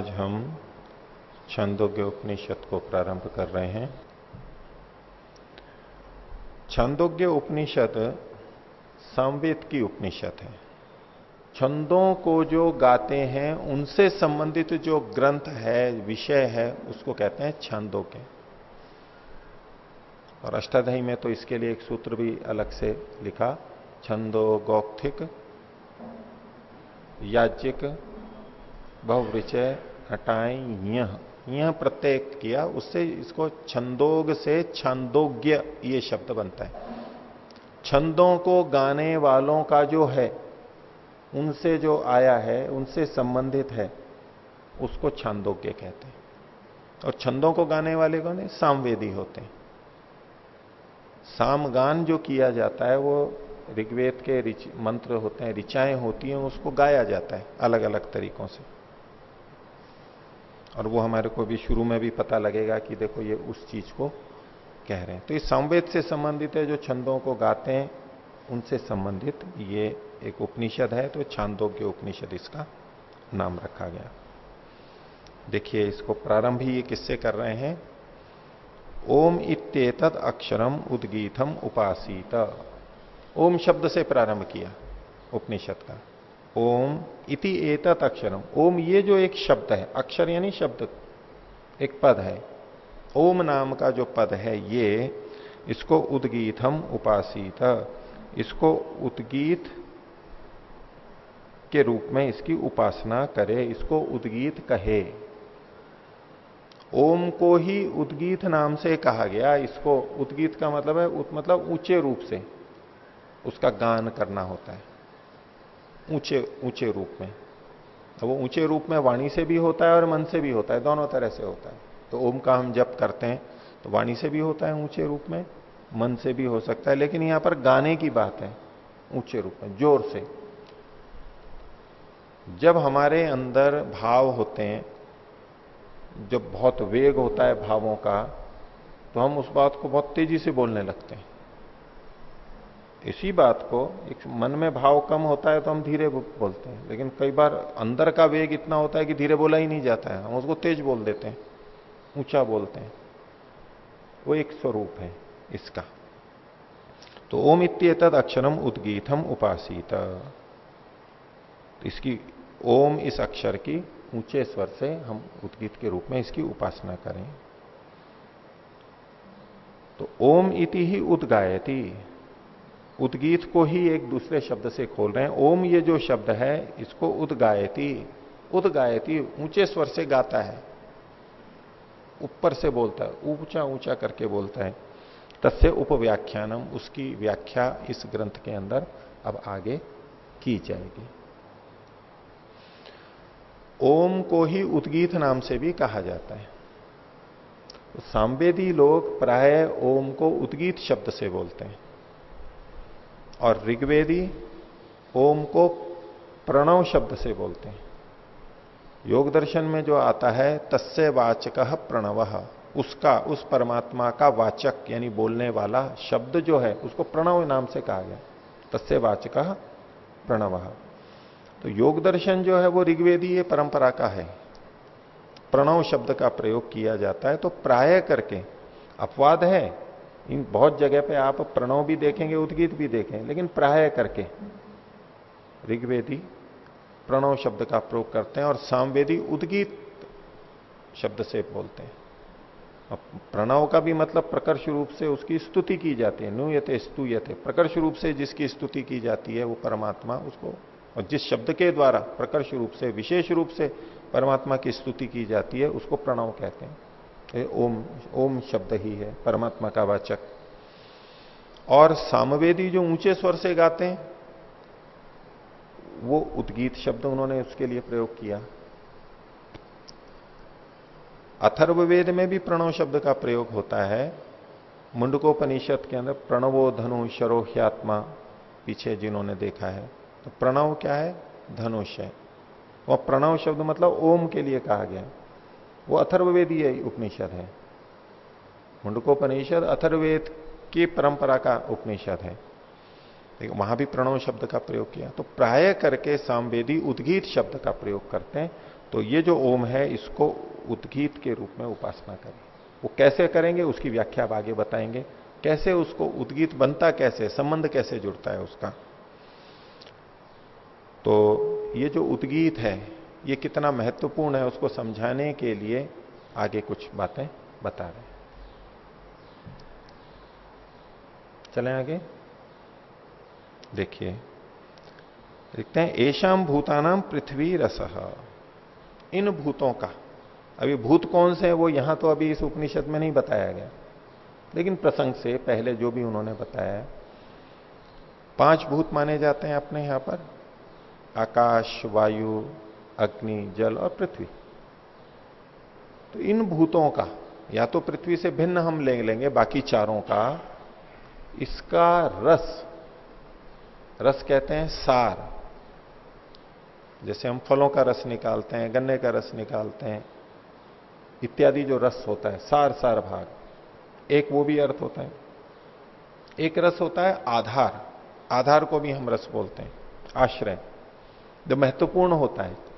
आज हम छंदोग्य उपनिषद को प्रारंभ कर रहे हैं। छंदोग्य उपनिषद संवेद की उपनिषद है। छंदों को जो गाते हैं, उनसे संबंधित जो ग्रंथ है, विषय है, उसको कहते हैं छंदोग्य और अष्टाध्यायी में तो इसके लिए एक सूत्र भी अलग से लिखा, छंदो गौक्थिक, याज्ञिक, बहुवृचय हटाई यह यह प्रत्यय किया, उससे इसको छंदोग से छंदोग्य ये शब्द बनता है। छंदों को गाने वालों का जो है, उनसे जो आया है, उनसे संबंधित है, उसको छंदोग्य कहते हैं। और छंदों को गाने वाले कौन है? सामवेदी होते हैं। सामगान जो किया जाता है, वो ऋग्वेद के मंत्र होते हैं, ऋचाएँ होती हैं, उसको गाया जाता है अलग अलग तरीकों से। और वो हमारे को भी शुरू में भी पता लगेगा कि देखो ये उस चीज़ को कह रहे हैं। तो इस संवेद से संबंधित है, जो छंदों को गाते हैं, उनसे संबंधित ये एक उपनिषद है तो छांदोग्य उपनिषद इसका नाम रखा गया। देखिए, इसको प्रारंभ ही ये किससे कर रहे हैं? ओम इत्येतद अक्षरम उद्गीतम उपासित। ओम शब्द से प्रारंभ किया उपनिषद का। ओम इति एतत अक्षरम। ओम ये जो एक शब्द है अक्षर यानी शब्द एक पद है। ओम नाम का जो पद है ये इसको उद्गीतम उपासित। इसको उदगीत के रूप में इसकी उपासना करे इसको उदगीत कहे। ओम को ही उदगीत नाम से कहा गया। इसको उदगीत का मतलब है उत, मतलब ऊँचे रूप से उसका गान करना होता है। ऊँचे ऊँचे रूप में। तो वो ऊँचे रूप में वाणी से भी होता है और मन से भी होता है, दोनों तरह से होता है। तो ओम का हम जब करते हैं तो वाणी से भी होता है ऊँचे रूप में, मन से भी हो सकता है, लेकिन यहाँ पर गाने की बात है, ऊँचे रूप में, ज़ोर से। जब हमारे अंदर भाव होते हैं, जब बहुत वेग होता है भावों का तो हम उस बात को बहुत तेज़ी से बोलने लगते हैं। इसी बात को, एक मन में भाव कम होता है तो हम धीरे बोलते हैं। लेकिन कई बार अंदर का वेग इतना होता है कि धीरे बोला ही नहीं जाता है। हम उसको तेज बोल देते हैं, ऊँचा बोलते हैं। वो एक स्वरूप है इसका। तो ओम इत्येतद अक्षरम उद्गीतम उपासित। तो इसकी ओम इस अक्षर की ऊँचे स्वर से हम उद्गीत के रूप में इसकी उपासना करें। तो ओम इति ही उदगायती। उद्गीत को ही एक दूसरे शब्द से खोल रहे हैं। ओम ये जो शब्द है, इसको उदगायती। उदगायती ऊँचे स्वर से गाता है। ऊपर से बोलता है, ऊँचा ऊँचा करके बोलता है। तस्य उपव्याख्यानम, उसकी व्याख्या इस ग्रंथ के अंदर अब आगे की जाएगी। ओम को ही उदगीत नाम से भी कहा जाता है। सांवेदी लोग प्राय ओम को उदगीत शब्द से बोलते हैं। और ऋग्वेदी ओम को प्रणव शब्द से बोलते हैं। योग दर्शन में जो आता है, तस्य वाचक प्रणव। उसका, उस परमात्मा का वाचक, यानी बोलने वाला शब्द जो है, उसको प्रणव नाम से कहा गया। तस्य वाचक प्रणव। तो योग दर्शन जो है, वो ऋग्वेदीय परंपरा का है। प्रणव शब्द का प्रयोग किया जाता है तो प्राय करके अपवाद है इन बहुत जगह पे आप प्रणव भी देखेंगे, उद्गीत भी देखें, लेकिन प्राय करके। ऋग्वेदी प्रणव शब्द का प्रयोग करते हैं और सामवेदी उद्गीत शब्द से बोलते हैं। प्रणव का भी मतलब प्रकर्ष रूप से उसकी स्तुति की जाती है। नुयते स्तुयते, प्रकर्ष रूप से जिसकी स्तुति की जाती है वो परमात्मा उसको, और जिस शब्द के द्वारा प्रकर्ष रूप से, विशेष रूप से परमात्मा की स्तुति की जाती है, उसको प्रणव कहते हैं। ओम ओम शब्द ही है, परमात्मा का वाचक। और सामवेदी जो ऊँचे स्वर से गाते हैं, वो उद्गीत शब्द उन्होंने उसके लिए प्रयोग किया। अथर्ववेद में भी प्रणव शब्द का प्रयोग होता है। मुंडकोपनिषद के अंदर प्रणवो धनु शरोह्यात्मा, पीछे जिन्होंने देखा है। तो प्रणव क्या है? धनुष है। वह प्रणव शब्द मतलब ओम के लिए कहा गया वो अथर्ववेदीय उपनिषद है। मुंडकोपनिषद अथर्वेद की परंपरा का उपनिषद है। देखो, वहाँ भी प्रणव शब्द का प्रयोग किया। तो प्राय करके सामवेदी उद्गीत शब्द का प्रयोग करते हैं। तो ये जो ओम है, इसको उद्गीत के रूप में उपासना करें। वो कैसे करेंगे, उसकी व्याख्या अब आगे बताएँगे। कैसे उसको उद्गीत, बनता कैसे, संबंध कैसे जुड़ता है उसका? तो ये जो उद्गीत है ये कितना महत्वपूर्ण है उसको समझाने के लिए आगे कुछ बातें बता रहे हैं। चलें आगे। देखिए, देखते हैं एशाम भूतानाम पृथ्वी रस। इन भूतों का। अभी भूत कौन से है, वो यहाँ तो अभी इस उपनिषद में नहीं बताया गया। लेकिन प्रसंग से पहले जो भी उन्होंने बताया है, पाँच भूत माने जाते हैं अपने यहाँ पर। आकाश, वायु अग्नि, जल और पृथ्वी। तो इन भूतों का, या तो पृथ्वी से भिन्न हम ले, लेंगे बाकी चारों का, इसका रस रस कहते हैं सार। जैसे हम फलों का रस निकालते हैं, गन्ने का रस निकालते हैं, इत्यादि जो रस होता है, सार सार भाग। एक वो भी अर्थ होता है। एक रस होता है आधार। आधार को भी हम रस बोलते हैं, आश्रय। जो महत्वपूर्ण होता है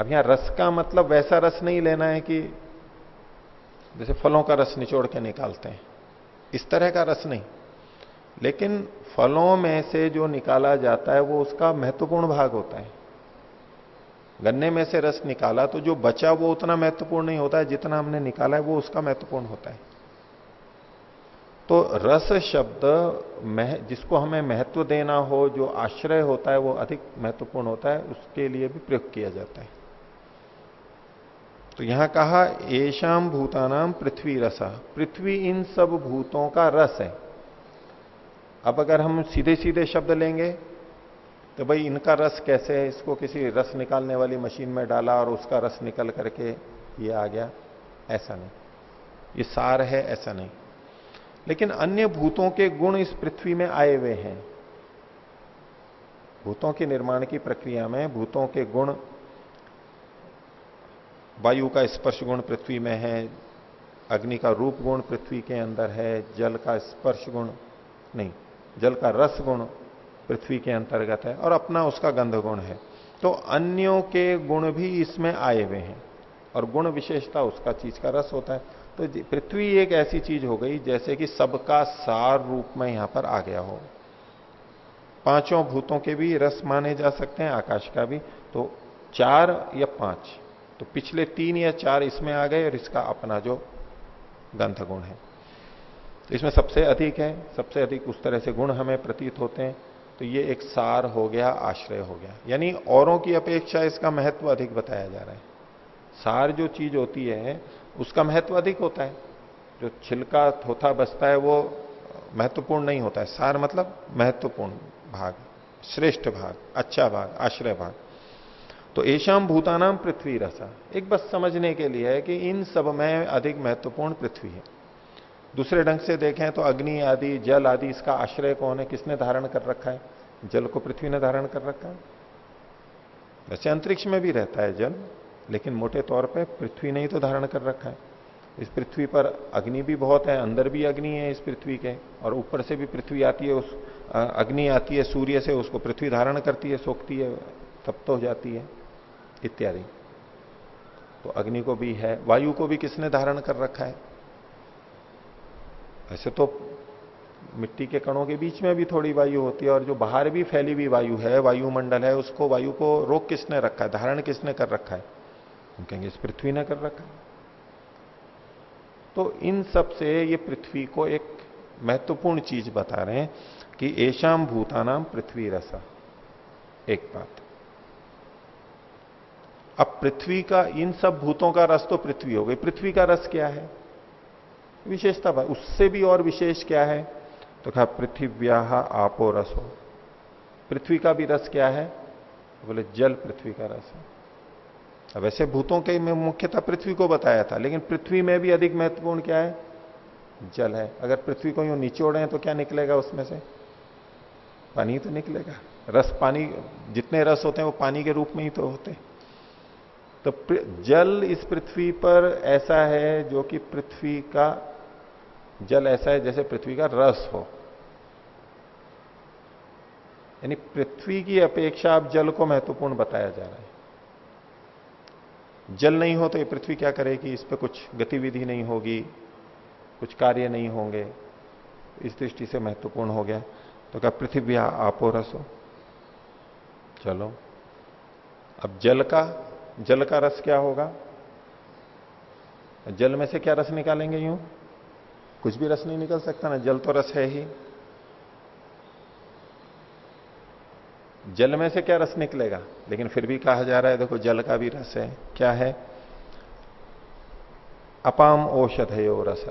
अब यहाँ रस का मतलब वैसा रस नहीं लेना है कि जैसे फलों का रस निचोड़ के निकालते हैं। इस तरह का रस नहीं। लेकिन फलों में से जो निकाला जाता है, वो उसका महत्वपूर्ण भाग होता है। गन्ने में से रस निकाला तो जो बचा, वो उतना महत्वपूर्ण नहीं होता है, जितना हमने निकाला है, वो उसका महत्वपूर्ण होता है। तो रस शब्द मह, जिसको हमें महत्व देना हो, जो आश्रय होता है, वो अधिक महत्वपूर्ण होता है, उसके लिए भी प्रयोग किया जाता है। तो यहाँ कहा येषाम भूतानाम पृथ्वी रसा पृथ्वी इन सब भूतों का रस है। अब अगर हम सीधे सीधे शब्द लेंगे तो भाई इनका रस कैसे है? इसको किसी रस निकालने वाली मशीन में डाला और उसका रस निकल करके ये आ गया। ऐसा नहीं। ये सार है, ऐसा नहीं। लेकिन अन्य भूतों के गुण इस पृथ्वी में आए हुए हैं। भूतों के निर्माण की प्रक्रिया में, भूतों के गुण वायु का स्पर्श गुण पृथ्वी में है, अग्नि का रूप गुण पृथ्वी के अंदर है, जल का स्पर्श गुण नहीं, जल का रस गुण पृथ्वी के अंतर्गत है और अपना उसका गंध गुण है। तो अन्यों के गुण भी इसमें आए हुए हैं और गुण विशेषता उसका चीज़ का रस होता है। तो पृथ्वी एक ऐसी चीज़ हो गई जैसे कि सबका सार रूप में यहाँ पर आ गया हो। पाँचों भूतों के भी रस माने जा सकते हैं, आकाश का भी। तो चार या पाँच? तो पिछले तीन या चार इसमें आ गए और इसका अपना जो गंध गुण है। तो इसमें सबसे अधिक है, सबसे अधिक उस तरह से गुण हमें प्रतीत होते हैं। तो ये एक सार हो गया, आश्रय हो गया। यानी औरों की अपेक्षा इसका महत्व अधिक बताया जा रहा है। सार जो चीज़ होती है, उसका महत्व अधिक होता है। जो छिलका थोथा बसता है, वो महत्वपूर्ण नहीं होता है। सार मतलब महत्वपूर्ण भाग, श्रेष्ठ भाग अच्छा भाग, आश्रय भाग। तो एशाम भूतानाम पृथ्वी रसा। एक बस समझने के लिए है कि इन सब में अधिक महत्वपूर्ण पृथ्वी है। दूसरे ढंग से देखें तो अग्नि आदि, जल आदि, इसका आश्रय कौन है? किसने धारण कर रखा है? जल को पृथ्वी ने धारण कर रखा है। वैसे अंतरिक्ष में भी रहता है जल, लेकिन मोटे तौर पे पृथ्वी ने ही तो धारण कर रखा है। इस पृथ्वी पर अग्नि भी बहुत है, अंदर भी अग्नि है इस पृथ्वी के, और ऊपर से भी पृथ्वी आती है, उस अग्नि आती है, सूर्य से उसको पृथ्वी धारण करती है, सोखती है, तप्त हो जाती है। इत्यादि। तो अग्नि को भी है, वायु को भी किसने धारण कर रखा है? ऐसे तो मिट्टी के कणों के बीच में भी थोड़ी वायु होती है और जो बाहर भी फैली हुई वायु है, वायुमंडल है, उसको वायु को रोक किसने रखा है, धारण किसने कर रखा है? हम कहेंगे इस पृथ्वी ने कर रखा है। तो इन सबसे ये पृथ्वी को एक महत्वपूर्ण चीज़ बता रहे हैं कि ऐशाम भूतानाम पृथ्वी रसा एक बात। अब पृथ्वी का, इन सब भूतों का रस तो पृथ्वी हो गई। पृथ्वी का रस क्या है? विशेषता उससे भी और विशेष क्या है? तो कहा पृथ्व्या आपो रस। हो पृथ्वी का भी रस क्या है? बोले, जल पृथ्वी का रस है। अब वैसे भूतों के में मुख्यतः पृथ्वी को बताया था, लेकिन पृथ्वी में भी अधिक महत्वपूर्ण क्या है? जल है। अगर पृथ्वी को यूँ निचोड़े तो क्या निकलेगा उसमें से? पानी तो निकलेगा। रस, पानी, जितने रस होते हैं वो पानी के रूप में ही तो होते तो जल इस पृथ्वी पर ऐसा है जो कि पृथ्वी का जल ऐसा है जैसे पृथ्वी का रस हो। यानी पृथ्वी की अपेक्षा अब जल को महत्वपूर्ण बताया जा रहा है। जल नहीं हो तो ये पृथ्वी क्या करेगी? इस पर कुछ गतिविधि नहीं होगी, कुछ कार्य नहीं होंगे। इस दृष्टि से महत्वपूर्ण हो गया। तो क्या पृथ्वी आपो रस हो। चलो। अब जल का जल का रस क्या होगा? जल में से क्या रस निकालेंगे यूँ? कुछ भी रस नहीं निकल सकता ना, जल तो रस है ही। जल में से क्या रस निकलेगा? लेकिन फिर भी कहा जा रहा है, देखो, जल का भी रस है। क्या है? अपाम औषध है औषधयो रस।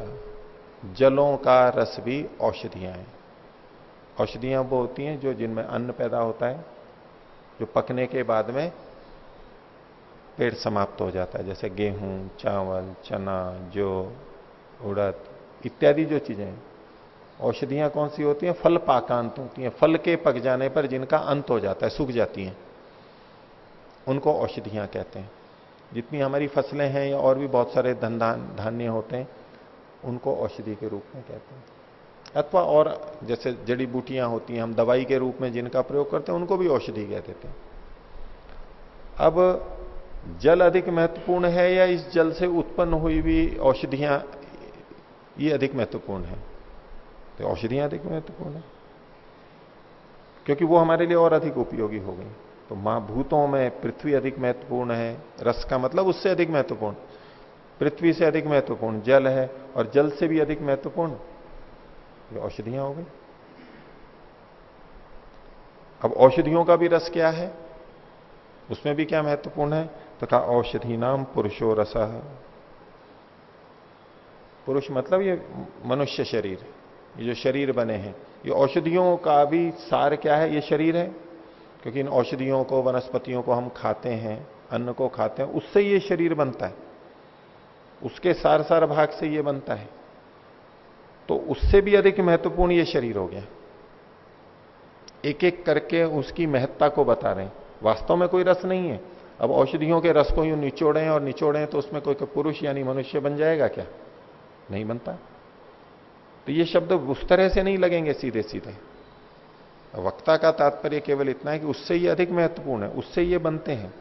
जलों का रस भी औषधियाँ हैं। औषधियाँ वो होती हैं जो जिनमें अन्न पैदा होता है, जो पकने के बाद में पेड़ समाप्त हो जाता है, जैसे गेहूँ, चावल, चना, जो, उड़द इत्यादि जो चीज़ें हैं। औषधियाँ कौन सी होती हैं? फल पाकांत होती हैं। फल के पक जाने पर जिनका अंत हो जाता है, सूख जाती हैं। उनको औषधियाँ कहते हैं। जितनी हमारी फ़सलें हैं या और भी बहुत सारे धन धान्य होते हैं, उनको औषधि के रूप में कहते हैं। अथवा और जैसे जड़ी बूटियाँ होती हैं, हम दवाई के रूप में जिनका प्रयोग करते हैं, उनको भी औषधि कह देते हैं। अब जल अधिक महत्वपूर्ण है या इस जल से उत्पन्न हुई हुई औषधियाँ, ये अधिक महत्वपूर्ण है? तो औषधियाँ अधिक महत्वपूर्ण है। क्योंकि वो हमारे लिए और अधिक उपयोगी हो गई। तो माँ भूतों में पृथ्वी अधिक महत्वपूर्ण है, रस का मतलब उससे अधिक महत्वपूर्ण। पृथ्वी से अधिक महत्वपूर्ण जल है और जल से भी अधिक महत्वपूर्ण। ये औषधियाँ हो गई। अब औषधियों का भी रस क्या है? उसमें भी क्या महत्वपूर्ण है? तो कहा औषधि नाम पुरुषो रस। पुरुष मतलब ये मनुष्य शरीर, ये जो शरीर बने हैं। ये औषधियों का भी सार क्या है? ये शरीर है। क्योंकि इन औषधियों को, वनस्पतियों को हम खाते हैं, अन्न को खाते हैं, उससे ये शरीर बनता है। उसके सार सार भाग से ये बनता है। तो उससे भी अधिक महत्वपूर्ण ये शरीर हो गया। एक एक करके उसकी महत्ता को बता रहे हैं। वास्तव में कोई रस नहीं है। अब औषधियों के रस को यूँ निचोड़े और निचोड़े तो उसमें कोई पुरुष यानी मनुष्य बन जाएगा क्या? नहीं बनता। तो ये शब्द उस तरह से नहीं लगेंगे सीधे सीधे वक्ता का तात्पर्य केवल इतना है कि उससे ये अधिक महत्वपूर्ण है, उससे ये बनते हैं।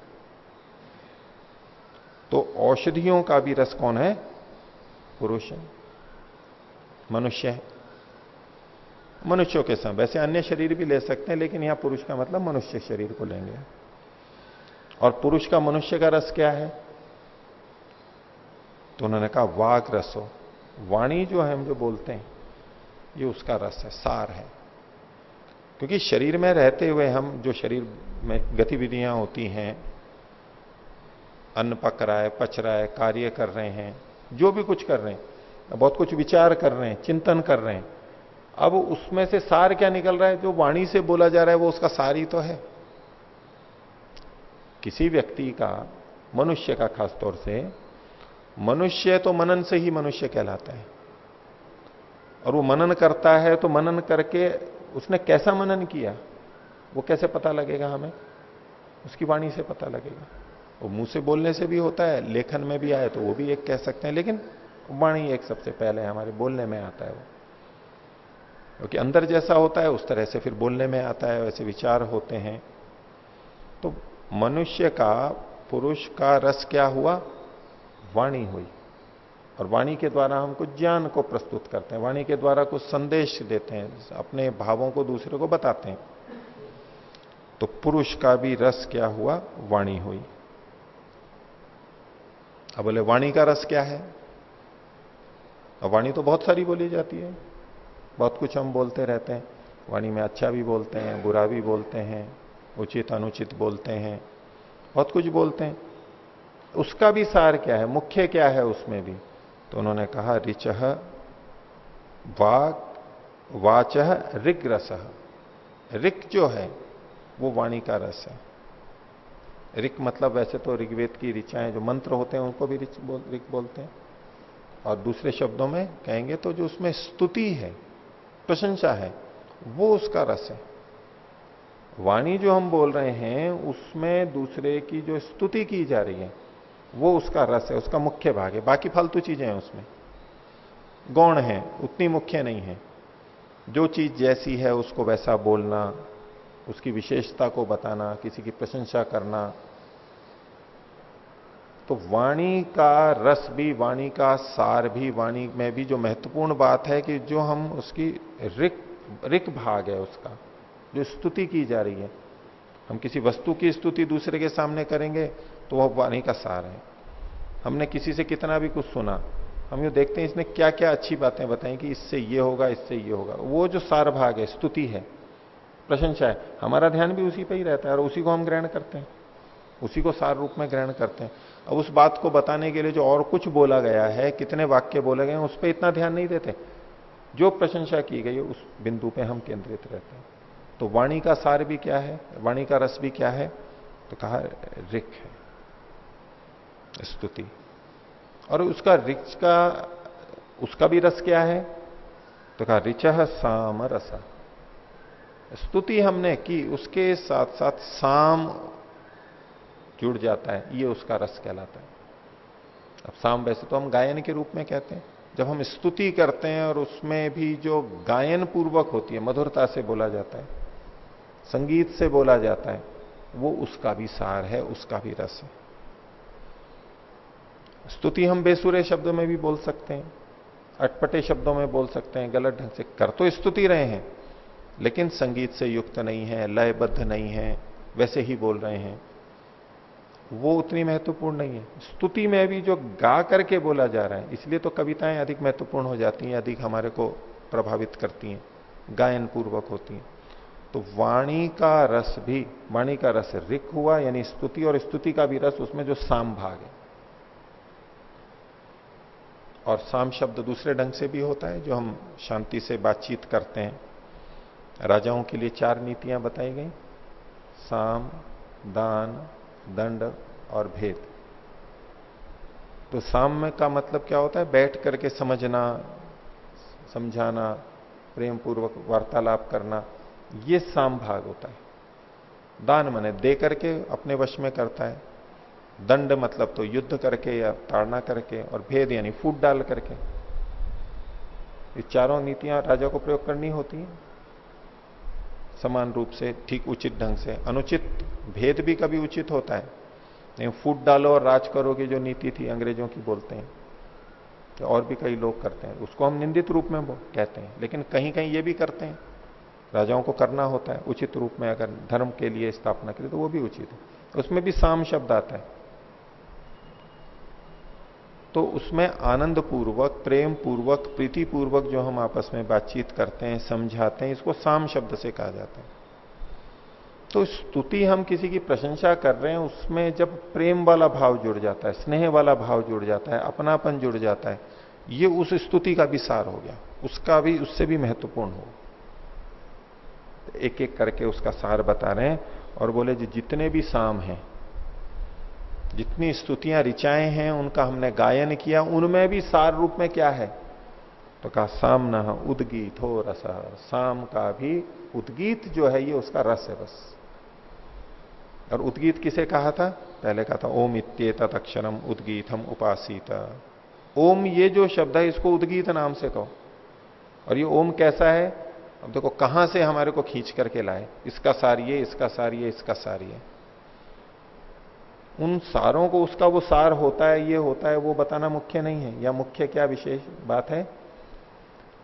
तो औषधियों का भी रस कौन है? पुरुष है, मनुष्य है। मनुष्यों के समय वैसे अन्य शरीर भी ले सकते हैं, लेकिन यहाँ पुरुष का मतलब मनुष्य शरीर को लेंगे। और पुरुष का मनुष्य का रस क्या है? तो उन्होंने कहा वाक रसो। वाणी जो है, हम जो बोलते हैं, ये उसका रस है, सार है। क्योंकि शरीर में रहते हुए हम, जो शरीर में गतिविधियाँ होती हैं, अन्न पक रहा है, पच रहा है, कार्य कर रहे हैं, जो भी कुछ कर रहे हैं, बहुत कुछ विचार कर रहे हैं, चिंतन कर रहे हैं, अब उसमें से सार क्या निकल रहा है? जो वाणी से बोला जा रहा है, वो उसका सार ही तो है। किसी व्यक्ति का, मनुष्य का खास तौर से, मनुष्य तो मनन से ही मनुष्य कहलाता है। और वो मनन करता है तो मनन करके उसने कैसा मनन किया, वो कैसे पता लगेगा हमें? उसकी वाणी से पता लगेगा। वो मुँह से बोलने से भी होता है, लेखन में भी आए तो वो भी एक कह सकते हैं, लेकिन वाणी एक सबसे पहले हमारे बोलने में आता है वो। क्योंकि अंदर जैसा होता है, उस तरह से फिर बोलने में आता है, वैसे विचार होते हैं। मनुष्य का पुरुष का रस क्या हुआ? वाणी हुई। और वाणी के द्वारा हम कुछ ज्ञान को प्रस्तुत करते हैं। वाणी के द्वारा कुछ संदेश देते हैं अपने भावों को दूसरे को बताते हैं। तो पुरुष का भी रस क्या हुआ? वाणी हुई। अब बोले, वाणी का रस क्या है? अब वाणी तो बहुत सारी बोली जाती है। बहुत कुछ हम बोलते रहते हैं। वाणी में अच्छा भी बोलते हैं, बुरा भी बोलते हैं। उचित अनुचित बोलते हैं बहुत कुछ बोलते हैं। उसका भी सार क्या है? मुख्य क्या है उसमें भी? तो उन्होंने कहा रिच वाक वाच ऋग रस ऋक जो है वो वाणी का रस है। ऋक मतलब वैसे तो ऋग्वेद की ऋचाएँ जो मंत्र होते हैं उनको भी ऋच बोल, ऋक बोलते हैं। और दूसरे शब्दों में कहेंगे तो जो उसमें स्तुति है प्रशंसा है वो उसका रस है। वाणी जो हम बोल रहे हैं, उसमें दूसरे की जो स्तुति की जा रही है, वो उसका रस है, उसका मुख्य भाग है। बाकी फालतू चीज़ें हैं उसमें। गौण है, उतनी मुख्य नहीं है। जो चीज़ जैसी है, उसको वैसा बोलना, उसकी विशेषता को बताना, किसी की प्रशंसा करना तो वाणी का रस भी, वाणी का सार भी, वाणी में भी जो महत्वपूर्ण बात है कि जो हम उसकी रिक रिक भाग है उसका। जो स्तुति की जा रही है। हम किसी वस्तु की स्तुति दूसरे के सामने करेंगे तो वह वाणी का सार है। हमने किसी से कितना भी कुछ सुना, हम ये देखते हैं इसने क्या क्या अच्छी बातें बताई कि इससे ये होगा, इससे ये होगा। वो जो सार भाग है, स्तुति है, प्रशंसा है, हमारा ध्यान भी उसी पर ही रहता है और उसी को हम ग्रहण करते हैं। उसी को सार रूप में ग्रहण करते हैं। अब उस बात को बताने के लिए जो और कुछ बोला गया है, कितने वाक्य बोले गए हैं, उस पर इतना ध्यान नहीं देते। जो प्रशंसा की गई, उस बिंदु पे हम केंद्रित रहते हैं। तो वाणी का सार भी क्या है? वाणी का रस भी क्या है? तो कहा, रिक है। स्तुति। और उसका रिच का, उसका भी रस क्या है? तो कहा, रिच साम रस। स्तुति हमने की, उसके साथ साथ साम जुड़ जाता है। ये उसका रस कहलाता है। अब साम वैसे तो हम गायन के रूप में कहते हैं। जब हम स्तुति करते हैं और उसमें भी जो गायन पूर्वक होती है, मधुरता से बोला जाता है संगीत से बोला जाता है, वो उसका भी सार है, उसका भी रस है। स्तुति हम बेसुरे शब्दों में भी बोल सकते हैं, अटपटे शब्दों में बोल सकते हैं, गलत ढंग से कर तो स्तुति रहे हैं, लेकिन संगीत से युक्त नहीं है, लयबद्ध नहीं है, वैसे ही बोल रहे हैं। वो उतनी महत्वपूर्ण नहीं है। स्तुति में भी जो गा करके बोला जा रहा है, इसलिए तो कविताएँ अधिक महत्वपूर्ण हो जाती हैं, अधिक हमारे को प्रभावित करती हैं गायन पूर्वक होती हैं। तो वाणी का रस भी, वाणी का रस रिक हुआ, यानी स्तुति और स्तुति का भी रस उसमें जो साम भाग है। और साम शब्द दूसरे ढंग से भी होता है, जो हम शांति से बातचीत करते हैं। राजाओं के लिए चार नीतियाँ बताई गई। साम, दान, दंड और भेद। तो साम्य का मतलब क्या होता है? बैठ करके समझना, समझाना प्रेम पूर्वक वार्तालाप करना। ये साम भाग होता है। दान मने दे करके अपने वश में करता है। दंड मतलब तो युद्ध करके या ताड़ना करके और भेद यानी फूट डाल करके। ये चारों नीतियाँ राजा को प्रयोग करनी होती हैं। समान रूप से ठीक उचित ढंग से। अनुचित भेद भी कभी उचित होता है। नहीं, फूट डालो और राज करो की जो नीति थी, अंग्रेज़ों की बोलते हैं। तो और भी कई लोग करते हैं। उसको हम निंदित रूप में कहते हैं। लेकिन कहीं कहीं ये भी करते हैं। राजाओं को करना होता है, उचित रूप में अगर धर्म के लिए स्थापना करें तो वो भी उचित है। उसमें भी साम शब्द आता है। तो उसमें आनंद पूर्वक प्रेम पूर्वक प्रीति पूर्वक जो हम आपस में बातचीत करते हैं, समझाते हैं, इसको साम शब्द से कहा जाता है। तो स्तुति हम किसी की प्रशंसा कर रहे हैं, उसमें जब प्रेम वाला भाव जुड़ जाता है, स्नेह वाला भाव जुड़ जाता है, अपनापन जुड़ जाता है, ये उस स्तुति का भी सार हो गया। उसका भी, उससे भी महत्वपूर्ण हो। एक एक करके उसका सार बता रहे हैं और बोले, जी, जितने भी साम हैं, जितनी स्तुतियाँ, ऋचाएँ हैं, उनका हमने गायन किया, उनमें भी सार रूप में क्या है? तो कहा, साम न उदगीत हो रस, साम का भी उदगीत जो है, ये उसका रस है बस। और उदगीत किसे कहा था? पहले कहा था, ओम इत्येत अक्षरम उदगीत हम उपासित। ओम ये जो शब्द है, इसको उदगीत नाम से कहो। और ये ओम कैसा है? अब देखो, कहाँ से हमारे को खींच करके लाए? इसका सार ये, इसका सार ये, इसका सार ये। उन सारों को उसका वो सार होता है, ये होता है, वो बताना मुख्य नहीं है। या मुख्य क्या विशेष बात है?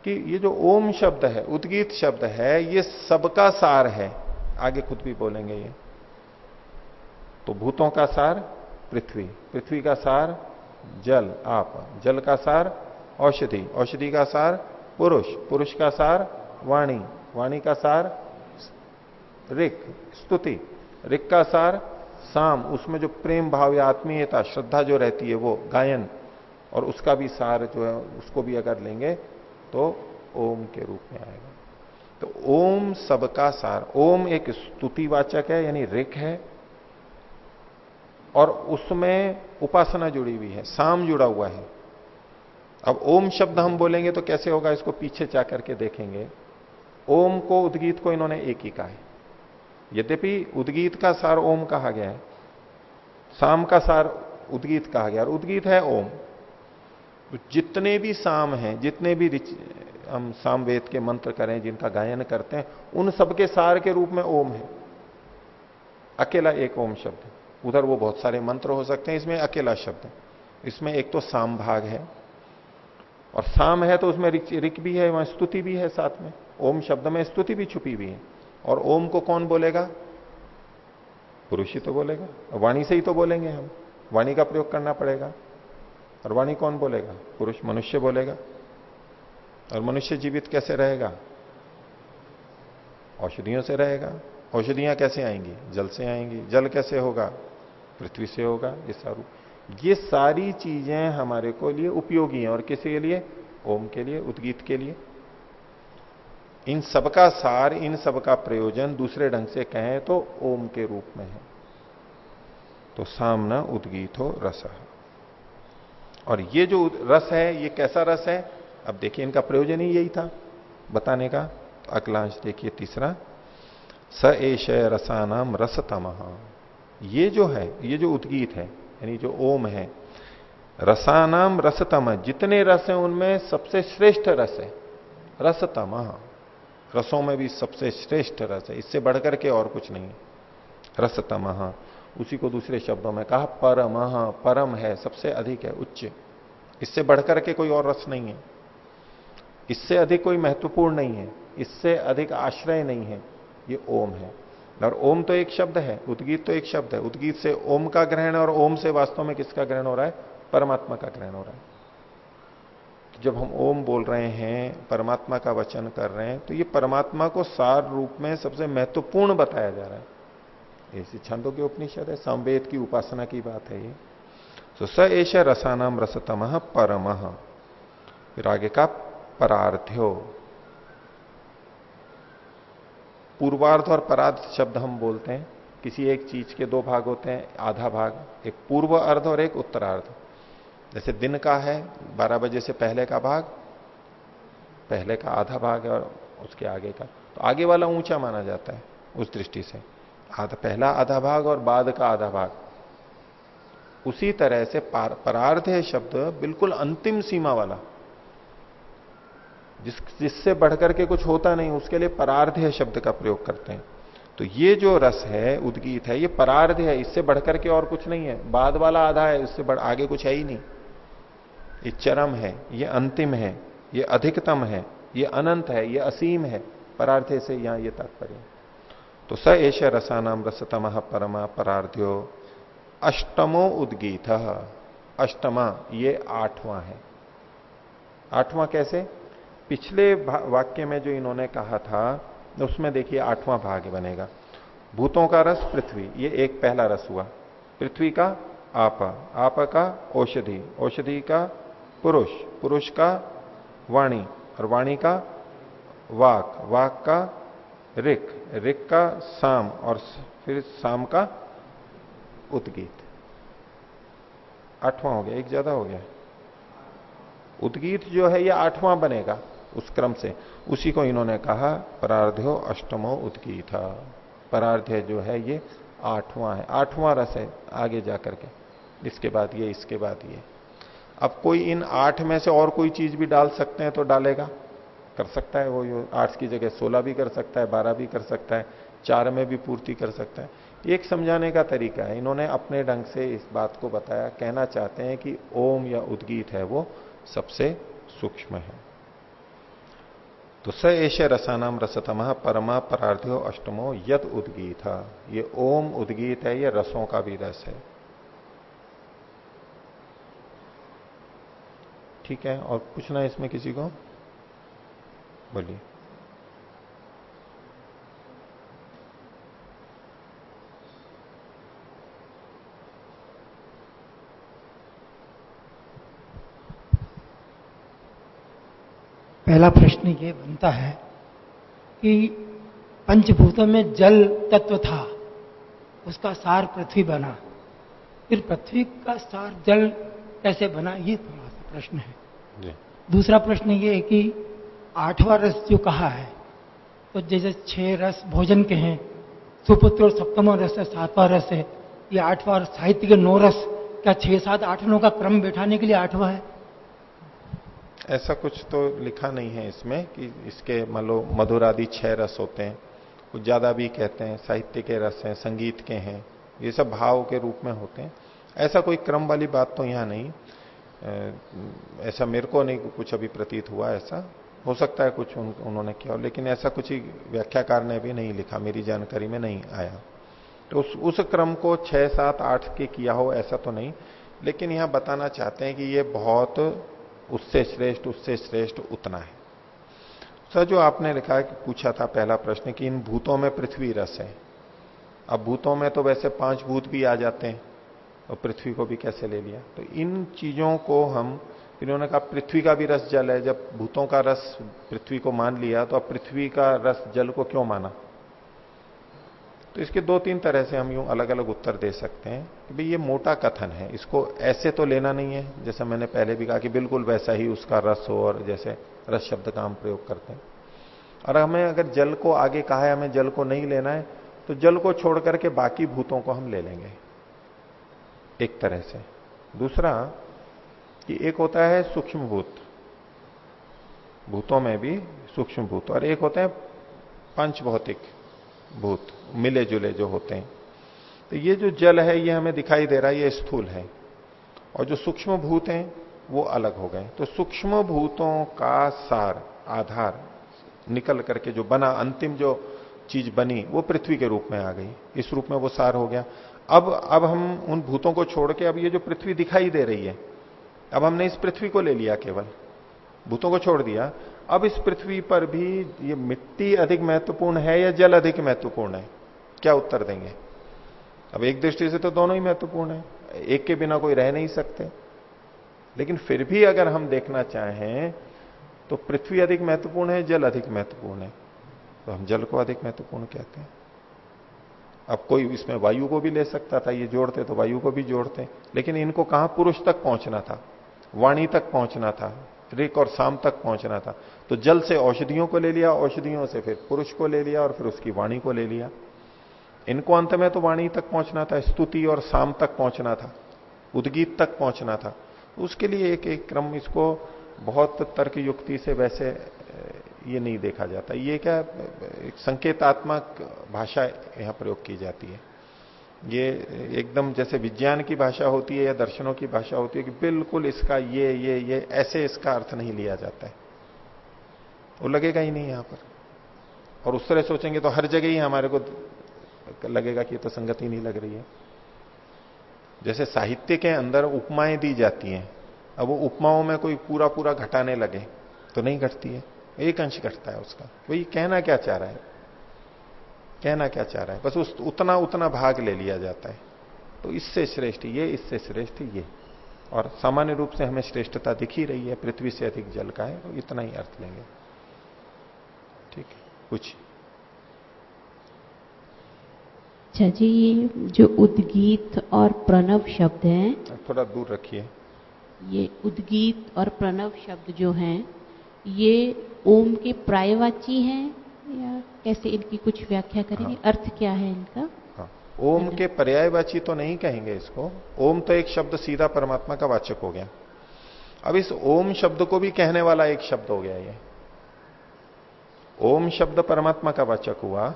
कि ये जो ओम शब्द है, उद्गीत शब्द है, ये सबका सार है। आगे खुद भी बोलेंगे ये। तो भूतों का सार, पृथ्वी। पृथ्वी का सार, जल, आप। जल का सार, औषधि। औषधि का सार, पुरुष। पुरुष का सार वाणी। वाणी का सार रिक, स्तुति। रिक का सार साम। उसमें जो प्रेम भाव या आत्मीयता, श्रद्धा जो रहती है वो, गायन। और उसका भी सार जो है, उसको भी अगर लेंगे तो ओम के रूप में आएगा। तो ओम सबका सार। ओम एक स्तुतिवाचक है, यानी रिक है। और उसमें उपासना जुड़ी हुई है, साम जुड़ा हुआ है। अब ओम शब्द हम बोलेंगे तो कैसे होगा, इसको पीछे जा करके देखेंगे। ओम को उद्गीत को इन्होंने एक ही कहा है। यद्यपि उद्गीत का सार ओम कहा गया है साम का सार उद्गीत कहा गया और उद्गीत है ओम। तो जितने भी साम हैं जितने भी हम साम वेद के मंत्र करें जिनका गायन करते हैं उन सबके सार के रूप में ओम है। अकेला एक ओम शब्द उधर वो बहुत सारे मंत्र हो सकते हैं इसमें अकेला शब्द है। इसमें एक तो साम भाग है और साम है तो उसमें रिक, रिक भी है वहाँ स्तुति भी है साथ में। ओम शब्द में स्तुति भी छुपी हुई है। और ओम को कौन बोलेगा? पुरुष ही तो बोलेगा। वाणी से ही तो बोलेंगे हम। वाणी का प्रयोग करना पड़ेगा। और वाणी कौन बोलेगा? पुरुष मनुष्य बोलेगा। और मनुष्य जीवित कैसे रहेगा? औषधियों से रहेगा। औषधियाँ कैसे आएँगी? जल से आएँगी। जल कैसे होगा? पृथ्वी से होगा। ये सारू। ये सारी चीज़ें हमारे को लिए उपयोगी हैं। और किसी के लिए? ओम के लिए, उद्गीत के लिए। इन सबका सार, इन सबका प्रयोजन दूसरे ढंग से कहें तो ओम के रूप में है। तो सामना उद्गीत हो। रस और ये जो रस है, ये कैसा रस है? अब देखिए, इनका प्रयोजन ही यही था बताने का। अगला अंश देखिए, तीसरा। स एश रसानाम रसतम। ये जो है, ये जो उद्गीत है, यानी जो ओम है, रसानाम रसतम, जितने रस हैं उनमें सबसे श्रेष्ठ रस है रसतम। रसों में भी सबसे श्रेष्ठ रस है। इससे बढ़कर के और कुछ नहीं। रसतम। उसी को दूसरे शब्दों में कहा, परम। परम है, सबसे अधिक है, उच्च। इससे बढ़कर के कोई और रस नहीं है। इससे अधिक कोई महत्वपूर्ण नहीं है। इससे अधिक आश्रय नहीं है। ये ओम है। और ओम तो एक शब्द है, उद्गीत तो एक शब्द है। उद्गीत से ओम का ग्रहण और ओम से वास्तव में किसका ग्रहण हो रहा है? परमात्मा का ग्रहण हो रहा है। जब हम ओम बोल रहे हैं, परमात्मा का वचन कर रहे हैं तो ये परमात्मा को सार रूप में सबसे महत्वपूर्ण बताया जा रहा है। ऐसी छंदों की उपनिषद है, संवेद की उपासना की बात है ये। तो स एश रसानाम रसतम परम। फिर आगे का परार्थ्यो। पूर्वार्ध और परार्थ शब्द हम बोलते हैं, किसी एक चीज़ के दो भाग होते हैं, आधा भाग, एक पूर्व अर्ध और एक उत्तरार्ध। जैसे दिन का है 12 बजे से पहले का भाग, पहले का आधा भाग है और उसके आगे का। तो आगे वाला ऊँचा माना जाता है उस दृष्टि से। आधा, पहला आधा भाग और बाद का आधा भाग। उसी तरह से परार्थ है शब्द बिल्कुल अंतिम सीमा वाला। जिस, जिससे बढ़कर के कुछ होता नहीं, उसके लिए परार्ध है शब्द का प्रयोग करते हैं। तो ये जो रस है, उद्गीत है, ये परार्ध है, इससे बढ़कर के और कुछ नहीं है। बाद वाला आधा है, इससे बढ़, आगे कुछ है ही नहीं। ये चरम है, ये अंतिम है, ये अधिकतम है, ये अनंत है, ये असीम है, परार्थे से यहाँ ये तात्पर्य। तो स एश रसानाम रसतम परमा परार्ध्यो अष्टमो उद्गीत। अष्टमा, ये आठवां है। आठवां कैसे? पिछले वाक्य में जो इन्होंने कहा था, उसमें देखिए आठवां भाग बनेगा। भूतों का रस, पृथ्वी, ये एक पहला रस हुआ। पृथ्वी का आप आप का औषधि औषधि का पुरुष पुरुष का वाणी और वाणी का वाक वाक का रिक रिक का साम और फिर साम का उद्गीत। आठवां हो गया, एक ज़्यादा हो गया। उद्गीत जो है, ये आठवां बनेगा उस क्रम से। उसी को इन्होंने कहा, परार्ध्यो अष्टमो उदगीत। परार्ध्य जो है, ये आठवां है। आठवां रस है, आगे जाकर के। इसके बाद ये, इसके बाद ये। अब कोई इन आठ में से और कोई चीज़ भी डाल सकते हैं तो डालेगा। कर सकता है वो आठ की जगह सोलह भी कर सकता है, बारह भी कर सकता है, चार में भी पूर्ति कर सकता है। एक समझाने का तरीका है। इन्होंने अपने ढंग से इस बात को बताया। कहना चाहते हैं कि ओम या उद्गीत है वो सबसे सूक्ष्म है। तो स एश रसानाम रसतम परमा परार्थियो अष्टमो यद उद्गीत। ये ओम उद्गीत है, ये रसों का भी रस है। ठीक है, और पूछना है इसमें किसी को? बोलिए। पहला प्रश्न ये बनता है कि पंचभूतों में जल तत्व था, उसका सार पृथ्वी बना। फिर पृथ्वी का सार जल कैसे बना, ये थोड़ा प्रश्न है। दूसरा प्रश्न ये है कि आठवां रस जो कहा है तो जैसे छह रस भोजन के हैं सुपुत्र और सप्तम रस है सातवां रस है ये आठवां साहित्य के नौ रस क्या छह सात आठ नौ का क्रम बैठाने के लिए आठवां है? ऐसा कुछ तो लिखा नहीं है इसमें कि इसके मान लो मधुर आदि छह रस होते हैं। कुछ ज़्यादा भी कहते हैं साहित्य के रस हैं संगीत के हैं ये सब भाव के रूप में होते हैं। ऐसा कोई क्रम वाली बात तो यहाँ नहीं। ऐसा मेरे को नहीं कुछ अभी प्रतीत हुआ ऐसा। हो सकता है कुछ उन, उन्होंने किया लेकिन ऐसा कुछ ही व्याख्याकार ने भी नहीं लिखा मेरी जानकारी में नहीं आया। तो उस, उस क्रम को छह सात आठ के किया हो ऐसा तो नहीं। लेकिन यहाँ बताना चाहते हैं कि ये बहुत उससे श्रेष्ठ उससे श्रेष्ठ उतना है। सर जो आपने लिखा कि पूछा था पहला प्रश्न कि इन भूतों में पृथ्वी रस है। अब भूतों में तो वैसे पाँच भूत भी आ जाते हैं। और पृथ्वी को भी कैसे ले लिया? तो इन चीज़ों को हम, इन्होंने कहा, पृथ्वी का भी रस जल है। जब भूतों का रस पृथ्वी को मान लिया तो अब पृथ्वी का रस जल को क्यों माना? तो इसके दो तीन तरह से हम यूँ अलग अलग उत्तर दे सकते हैं कि भाई ये मोटा कथन है। इसको ऐसे तो लेना नहीं है। जैसे मैंने पहले भी कहा कि बिल्कुल वैसा ही उसका रस हो और जैसे रस शब्द का हम प्रयोग करते हैं। और हमें अगर जल को आगे कहा है, हमें जल को नहीं लेना है तो जल को छोड़ करके बाकी भूतों को हम ले लेंगे। एक तरह से। दूसरा, कि एक होता है सूक्ष्म भूत। भूतों में भी सूक्ष्म भूत। और एक होते हैं पंच भौतिक भूत मिले जुले जो होते हैं। तो ये जो जल है, ये हमें दिखाई दे रहा है, ये स्थूल है। और जो सूक्ष्म भूत हैं, वो अलग हो गए। तो सूक्ष्म भूतों का सार, आधार निकल करके जो बना, अंतिम जो चीज़ बनी, वो पृथ्वी के रूप में आ गई। इस रूप में वो सार हो गया। अब अब हम उन भूतों को छोड़ के अब ये जो पृथ्वी दिखाई दे रही है, अब हमने इस पृथ्वी को ले लिया केवल, भूतों को छोड़ दिया। अब इस पृथ्वी पर भी ये मिट्टी अधिक महत्वपूर्ण है या जल अधिक महत्वपूर्ण है? क्या उत्तर देंगे? अब एक दृष्टि से तो दोनों ही महत्वपूर्ण है, एक के बिना कोई रह नहीं सकते। लेकिन फिर भी अगर हम देखना चाहें तो पृथ्वी अधिक महत्वपूर्ण है, जल अधिक महत्वपूर्ण है। तो हम जल को अधिक महत्वपूर्ण कहते हैं। अब कोई इसमें वायु को भी ले सकता था, ये जोड़ते तो वायु को भी जोड़ते। लेकिन इनको कहा पुरुष तक पहुँचना था? वाणी तक पहुँचना था रिक और शाम तक पहुँचना था। तो जल से औषधियों को ले लिया, औषधियों से फिर पुरुष को ले लिया और फिर उसकी वाणी को ले लिया। इनको अंत में तो वाणी तक पहुँचना था, स्तुति और शाम तक पहुँचना था, उदगीत तक पहुँचना था। उसके लिए एक एक क्रम इसको बहुत तर्क युक्ति से वैसे ये नहीं देखा जाता। ये क्या, एक संकेतात्मक भाषा यहाँ प्रयोग की जाती है। ये एकदम जैसे विज्ञान की भाषा होती है या दर्शनों की भाषा होती है कि बिल्कुल इसका ये ये ये, ऐसे इसका अर्थ नहीं लिया जाता है। वो लगेगा ही नहीं यहाँ पर। और उस तरह सोचेंगे तो हर जगह ही हमारे को लगेगा कि ये तो संगति नहीं लग रही है। जैसे साहित्य के अंदर उपमाएँ दी जाती हैं, अब वो उपमाओं में कोई पूरा पूरा घटाने लगे तो नहीं घटती है। एक अंश घटता है उसका। वही कहना क्या चाह रहा है? कहना क्या चाह रहा है? बस उस उतना उतना भाग ले लिया जाता है। तो इससे श्रेष्ठ ये इससे श्रेष्ठ ये। और सामान्य रूप से हमें श्रेष्ठता दिख ही रही है पृथ्वी से अधिक जल का है तो इतना ही अर्थ लेंगे। ठीक है कुछ अच्छा जी ये जो उद्गीत और प्रणव शब्द हैं थोड़ा दूर रखिए। ये उद्गीत और प्रणव शब्द जो हैं ये ओम के प्रायवाची हैं? या कैसे इनकी कुछ व्याख्या करेंगे? हाँ। अर्थ क्या है इनका? हाँ। ओम के पर्यायवाची तो नहीं कहेंगे इसको। ओम तो एक शब्द सीधा परमात्मा का वाचक हो गया। अब इस ओम शब्द को भी कहने वाला एक शब्द हो गया ये। ओम शब्द परमात्मा का वाचक हुआ।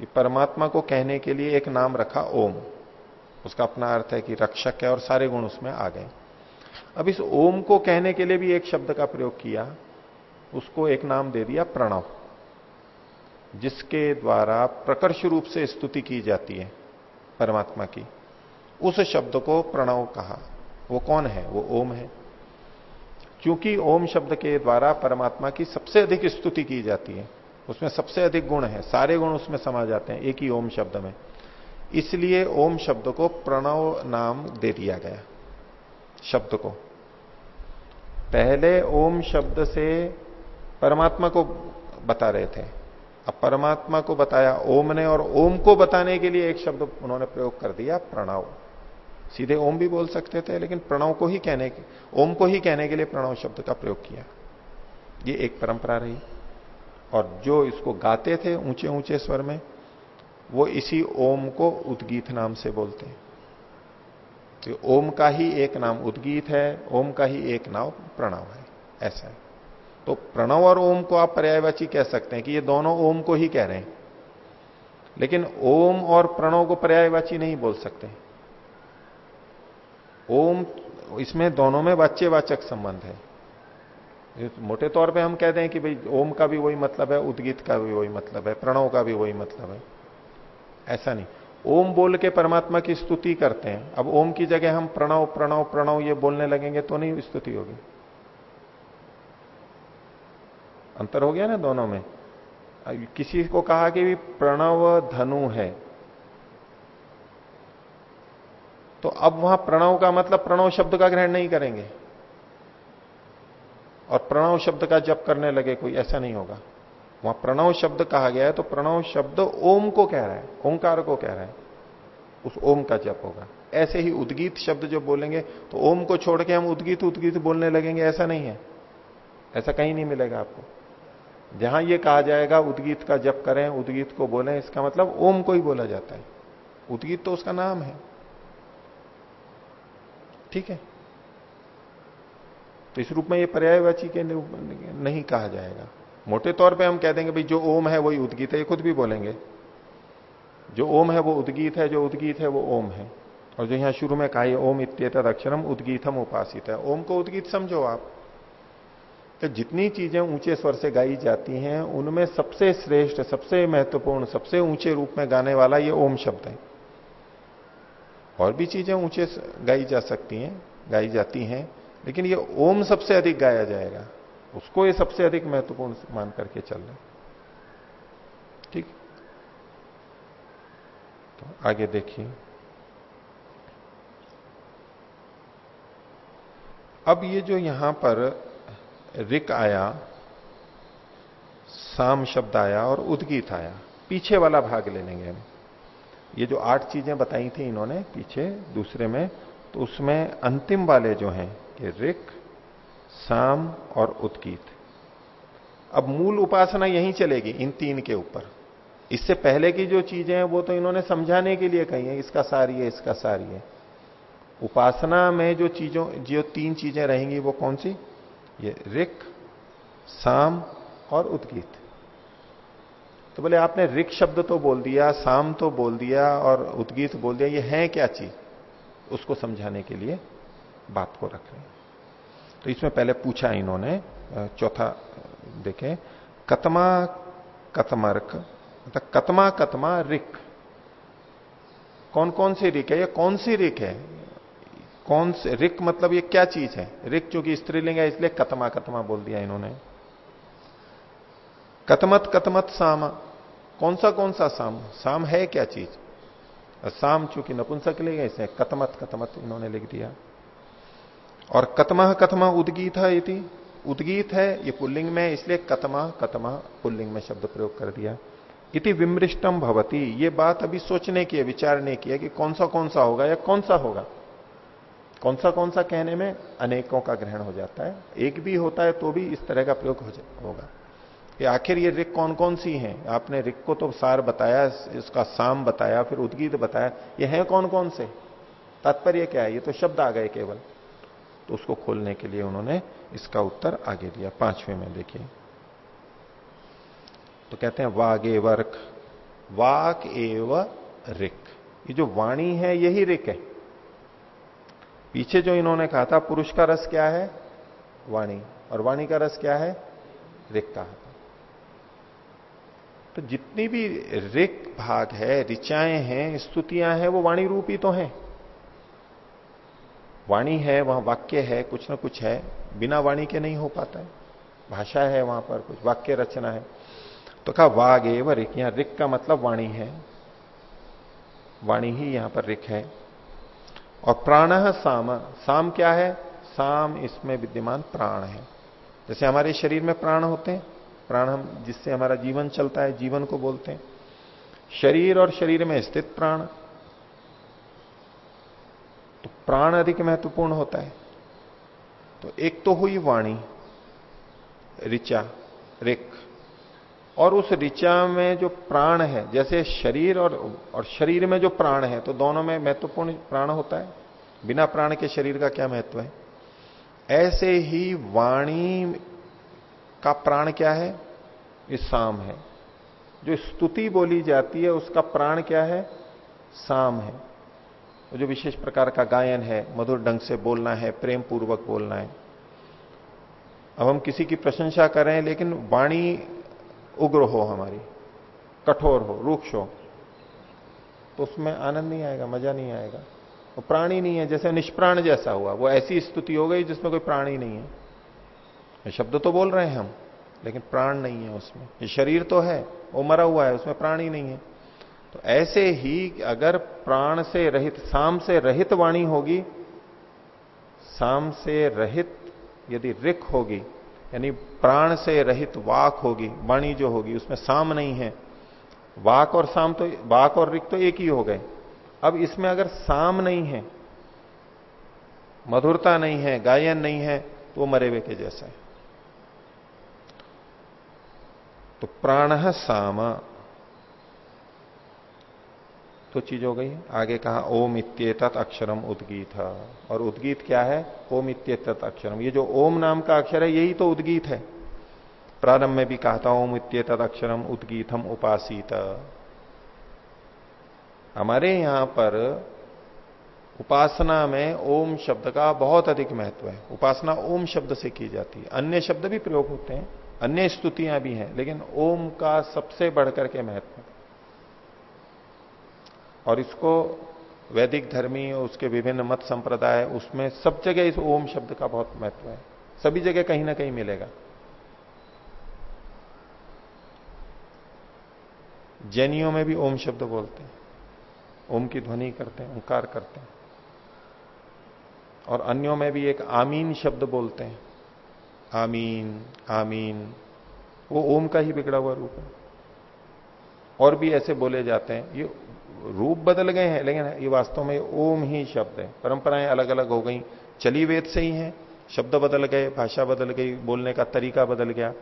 ये परमात्मा को कहने के लिए एक नाम रखा ओम। उसका अपना अर्थ है कि रक्षक है और सारे गुण उसमें आ गए। अब इस ओम को कहने के लिए भी एक शब्द का प्रयोग किया। उसको एक नाम दे दिया प्रणव, जिसके द्वारा प्रकर्ष रूप से स्तुति की जाती है परमात्मा की। उस शब्द को प्रणव कहा। वो कौन है? वो ओम है। क्योंकि ओम शब्द के द्वारा परमात्मा की सबसे अधिक स्तुति की जाती है। उसमें सबसे अधिक गुण है। सारे गुण उसमें समा जाते हैं, एक ही ओम शब्द में। इसलिए ओम शब्द को प्रणव नाम दे दिया गया, शब्द को। पहले ओम शब्द से परमात्मा को बता रहे थे। अब परमात्मा को बताया ओम ने और ओम को बताने के लिए एक शब्द उन्होंने प्रयोग कर दिया, प्रणव। सीधे ओम भी बोल सकते थे, लेकिन प्रणव को ही कहने के, ओम को ही कहने के लिए प्रणव शब्द का प्रयोग किया। ये एक परंपरा रही। और जो इसको गाते थे ऊँचे ऊँचे स्वर में, वो इसी ओम को उद्गीत नाम से बोलते हैं। तो ओम का ही एक नाम उद्गीत है, ओम का ही एक नाम प्रणव है। ऐसा है। तो प्रणव और ओम को आप पर्यायवाची कह सकते हैं कि ये दोनों ओम को ही कह रहे हैं। लेकिन ओम और प्रणव को पर्यायवाची नहीं बोल सकते। ओम, इसमें दोनों में वाच्यवाचक संबंध है। मोटे तौर पे हम कहते हैं कि भाई ओम का भी वही मतलब है, उद्गीत का भी वही मतलब है, प्रणव का भी वही मतलब है। ऐसा नहीं। ओम बोल के परमात्मा की स्तुति करते हैं। अब ओम की जगह हम प्रणव प्रणव प्रणव ये बोलने लगेंगे तो नहीं स्तुति होगी। अंतर हो गया ना दोनों में। किसी को कहा कि भी प्रणव धनु है। तो अब वहाँ प्रणव का मतलब प्रणव शब्द का ग्रहण नहीं करेंगे। और प्रणव शब्द का जप करने लगे कोई, ऐसा नहीं होगा। वहाँ प्रणव शब्द कहा गया है तो प्रणव शब्द ओम को कह रहा है, ओंकार को कह रहा है। उस ओम का जप होगा। ऐसे ही उद्गीत शब्द जो बोलेंगे तो ओम को छोड़ के हम उद्गीत उद्गीत बोलने लगेंगे, ऐसा नहीं है। ऐसा कहीं नहीं मिलेगा आपको। जहाँ ये कहा जाएगा उद्गीत का जप करें, उद्गीत को बोलें, इसका मतलब ओम को ही बोला जाता है। उद्गीत तो उसका नाम है। ठीक है? तो इस रूप में ये पर्यायवाची के नहीं कहा जाएगा। मोटे तौर पे हम कह देंगे, भाई, जो ओम है, वही उद्गीत है। ये खुद भी बोलेंगे। जो ओम है, वो उद्गीत है, जो उद्गीत है, वो ओम है। और जो यहाँ शुरू में कहा ओम इत्यत अक्षरम उद्गीतम उपासित। है ओम को उद्गीत समझो आप। तो जितनी चीज़ें ऊँचे स्वर से गाई जाती हैं, उनमें सबसे श्रेष्ठ, सबसे महत्वपूर्ण, सबसे ऊँचे रूप में गाने वाला ये ओम शब्द है। और भी चीज़ें ऊँचे गाई जा सकती हैं, गाई जाती हैं, लेकिन ये ओम सबसे अधिक गाया जाएगा। उसको ये सबसे अधिक महत्वपूर्ण मान करके चल रहे ठीक? तो आगे देखिए। अब ये जो यहाँ पर रिक आया, साम शब्द आया और उद्गीत आया। पीछे वाला भाग ले लेंगे हम। ये जो आठ चीज़ें बताई थी इन्होंने पीछे, दूसरे में तो उसमें अंतिम वाले जो हैं कि रिक साम और उत्कीत अब मूल उपासना यहीं चलेगी, इन तीन के ऊपर। इससे पहले की जो चीज़ें हैं, वो तो इन्होंने समझाने के लिए कही है, इसका सारी है इसका सार ये। उपासना में जो चीज़ों, जो तीन चीज़ें रहेंगी, वो कौन सी? ये रिक, साम और उद्गीत। तो बोले, आपने रिक शब्द तो बोल दिया, साम तो बोल दिया और उद्गीत बोल दिया, ये है क्या चीज़? उसको समझाने के लिए बात को रख रहे हैं। तो इसमें पहले पूछा इन्होंने चौथा देखें, कतमा, कतमर्क मतलब कतमा कतमा, रिक। कौन कौन सी रिक है? ये कौन सी रिक है? कौन से, रिक मतलब ये क्या चीज़ है? रिक चूँकि स्त्रीलिंग है, इसलिए कतमा कतमा बोल दिया इन्होंने। कतमत कतमत साम। कौन सा कौन सा साम? साम है क्या चीज़? साम चूँकि नपुंसक ले गए इसे कतमत कतमत इन्होंने लिख दिया। और कतमा कथमा उदगीत है इति। उदगीत है, ये पुल्लिंग में इसलिए कतमा कतमा पुल्लिंग में शब्द प्रयोग कर दिया। इति विमृष्टम भवती। ये बात अभी सोचने की है, विचारने की है कि कौन सा कौन सा होगा या कौन सा होगा? कौन सा कौन सा कहने में अनेकों का ग्रहण हो जाता है? एक भी होता है तो भी इस तरह का प्रयोग हो होगा। कि आखिर ये रिक कौन कौन सी हैं? आपने रिक को तो सार बताया, इसका साम बताया, फिर उद्गीत बताया, ये हैं कौन कौन से? तात्पर्य क्या है? ये तो शब्द आ गए केवल। तो उसको खोलने के लिए उन्होंने इसका उत्तर आगे दिया। पाँचवें में देखिए। तो कहते हैं, वागे वर्क वाक एव रिक ये जो वाणी है, यही रिक है। पीछे जो इन्होंने कहा था, पुरुष का रस क्या है? वाणी। और वाणी का रस क्या है? रिक का तो जितनी भी रिक भाग है, ऋचाएँ हैं, स्तुतियाँ हैं, वो वाणी रूपी तो हैं। वाणी है, वहाँ वाक्य है, कुछ ना कुछ है, बिना वाणी के नहीं हो पाता है। भाषा है वहाँ पर, कुछ वाक्य रचना है। तो कहा वाग एवं रिक, यहाँ रिक का मतलब वाणी है। वाणी ही यहाँ पर रिक है। और प्राण साम। साम क्या है? साम इसमें विद्यमान प्राण है। जैसे हमारे शरीर में प्राण होते हैं, प्राण हम जिससे हमारा जीवन चलता है, जीवन को बोलते हैं। शरीर और शरीर में स्थित प्राण। तो प्राण अधिक महत्वपूर्ण होता है। तो एक तो हुई वाणी, ऋचा रिक और उस ऋचा में जो प्राण है, जैसे शरीर और और शरीर में जो प्राण है तो दोनों में महत्वपूर्ण प्राण होता है। बिना प्राण के शरीर का क्या महत्व है? ऐसे ही वाणी का प्राण क्या है? ये साम है। जो स्तुति बोली जाती है, उसका प्राण क्या है? साम है। जो विशेष प्रकार का गायन है, मधुर ढंग से बोलना है प्रेम पूर्वक बोलना है। अब हम किसी की प्रशंसा कर, लेकिन वाणी उग्र हो हमारी, कठोर हो, रूक्ष हो। तो उसमें आनंद नहीं आएगा, मज़ा नहीं आएगा। वो प्राण नहीं है, जैसे निष्प्राण जैसा हुआ। वो ऐसी स्तुति हो गई जिसमें कोई प्राणी नहीं है। शब्द तो बोल रहे हैं हम, लेकिन प्राण नहीं है उसमें। ये शरीर तो है, वो मरा हुआ है, उसमें प्राण नहीं है। तो ऐसे ही अगर प्राण से रहित, साम से रहित वाणी होगी, साम से रहित यदि रिक होगी यानी प्राण से रहित वाक होगी, वाणी जो होगी, उसमें साम नहीं है। वाक और साम तो वाक और रिक तो एक ही हो गए। अब इसमें अगर साम नहीं है, मधुरता नहीं है, गायन नहीं है तो मरे हुए के जैसा है। तो प्राण साम तो चीज़ हो गई। आगे कहा, ओम इत्येत अक्षरम उद्गीत। और उद्गीत क्या है? ओम इत्येत अक्षरम। ये जो ओम नाम का अक्षर है, यही तो उद्गीत है। प्रारंभ में भी कहा था, ओम इत्येत अक्षरम उद्गीतम उपासित। हमारे यहाँ पर उपासना में ओम शब्द का बहुत अधिक महत्व है। उपासना ओम शब्द से की जाती है। अन्य शब्द भी प्रयोग होते हैं, अन्य स्तुतियाँ भी हैं, लेकिन ओम का सबसे बढ़कर के महत्व और इसको वैदिक धर्मी उसके विभिन्न मत संप्रदाय, उसमें सब जगह इस ओम शब्द का बहुत महत्व है। सभी जगह कहीं ना कहीं मिलेगा। जैनियों में भी ओम शब्द बोलते हैं। ओम की ध्वनि करते हैं, ओंकार करते हैं। और अन्यों में भी एक आमीन शब्द बोलते हैं। आमीन आमीन, वो ओम का ही बिगड़ा हुआ रूप है। और भी ऐसे बोले जाते हैं। ये रूप बदल गए हैं, लेकिन ये वास्तव में ओम ही शब्द है। परंपराएँ अलग अलग हो गई। चली वेद से ही है। शब्द बदल गए, भाषा बदल गई, बोलने का तरीका बदल गया।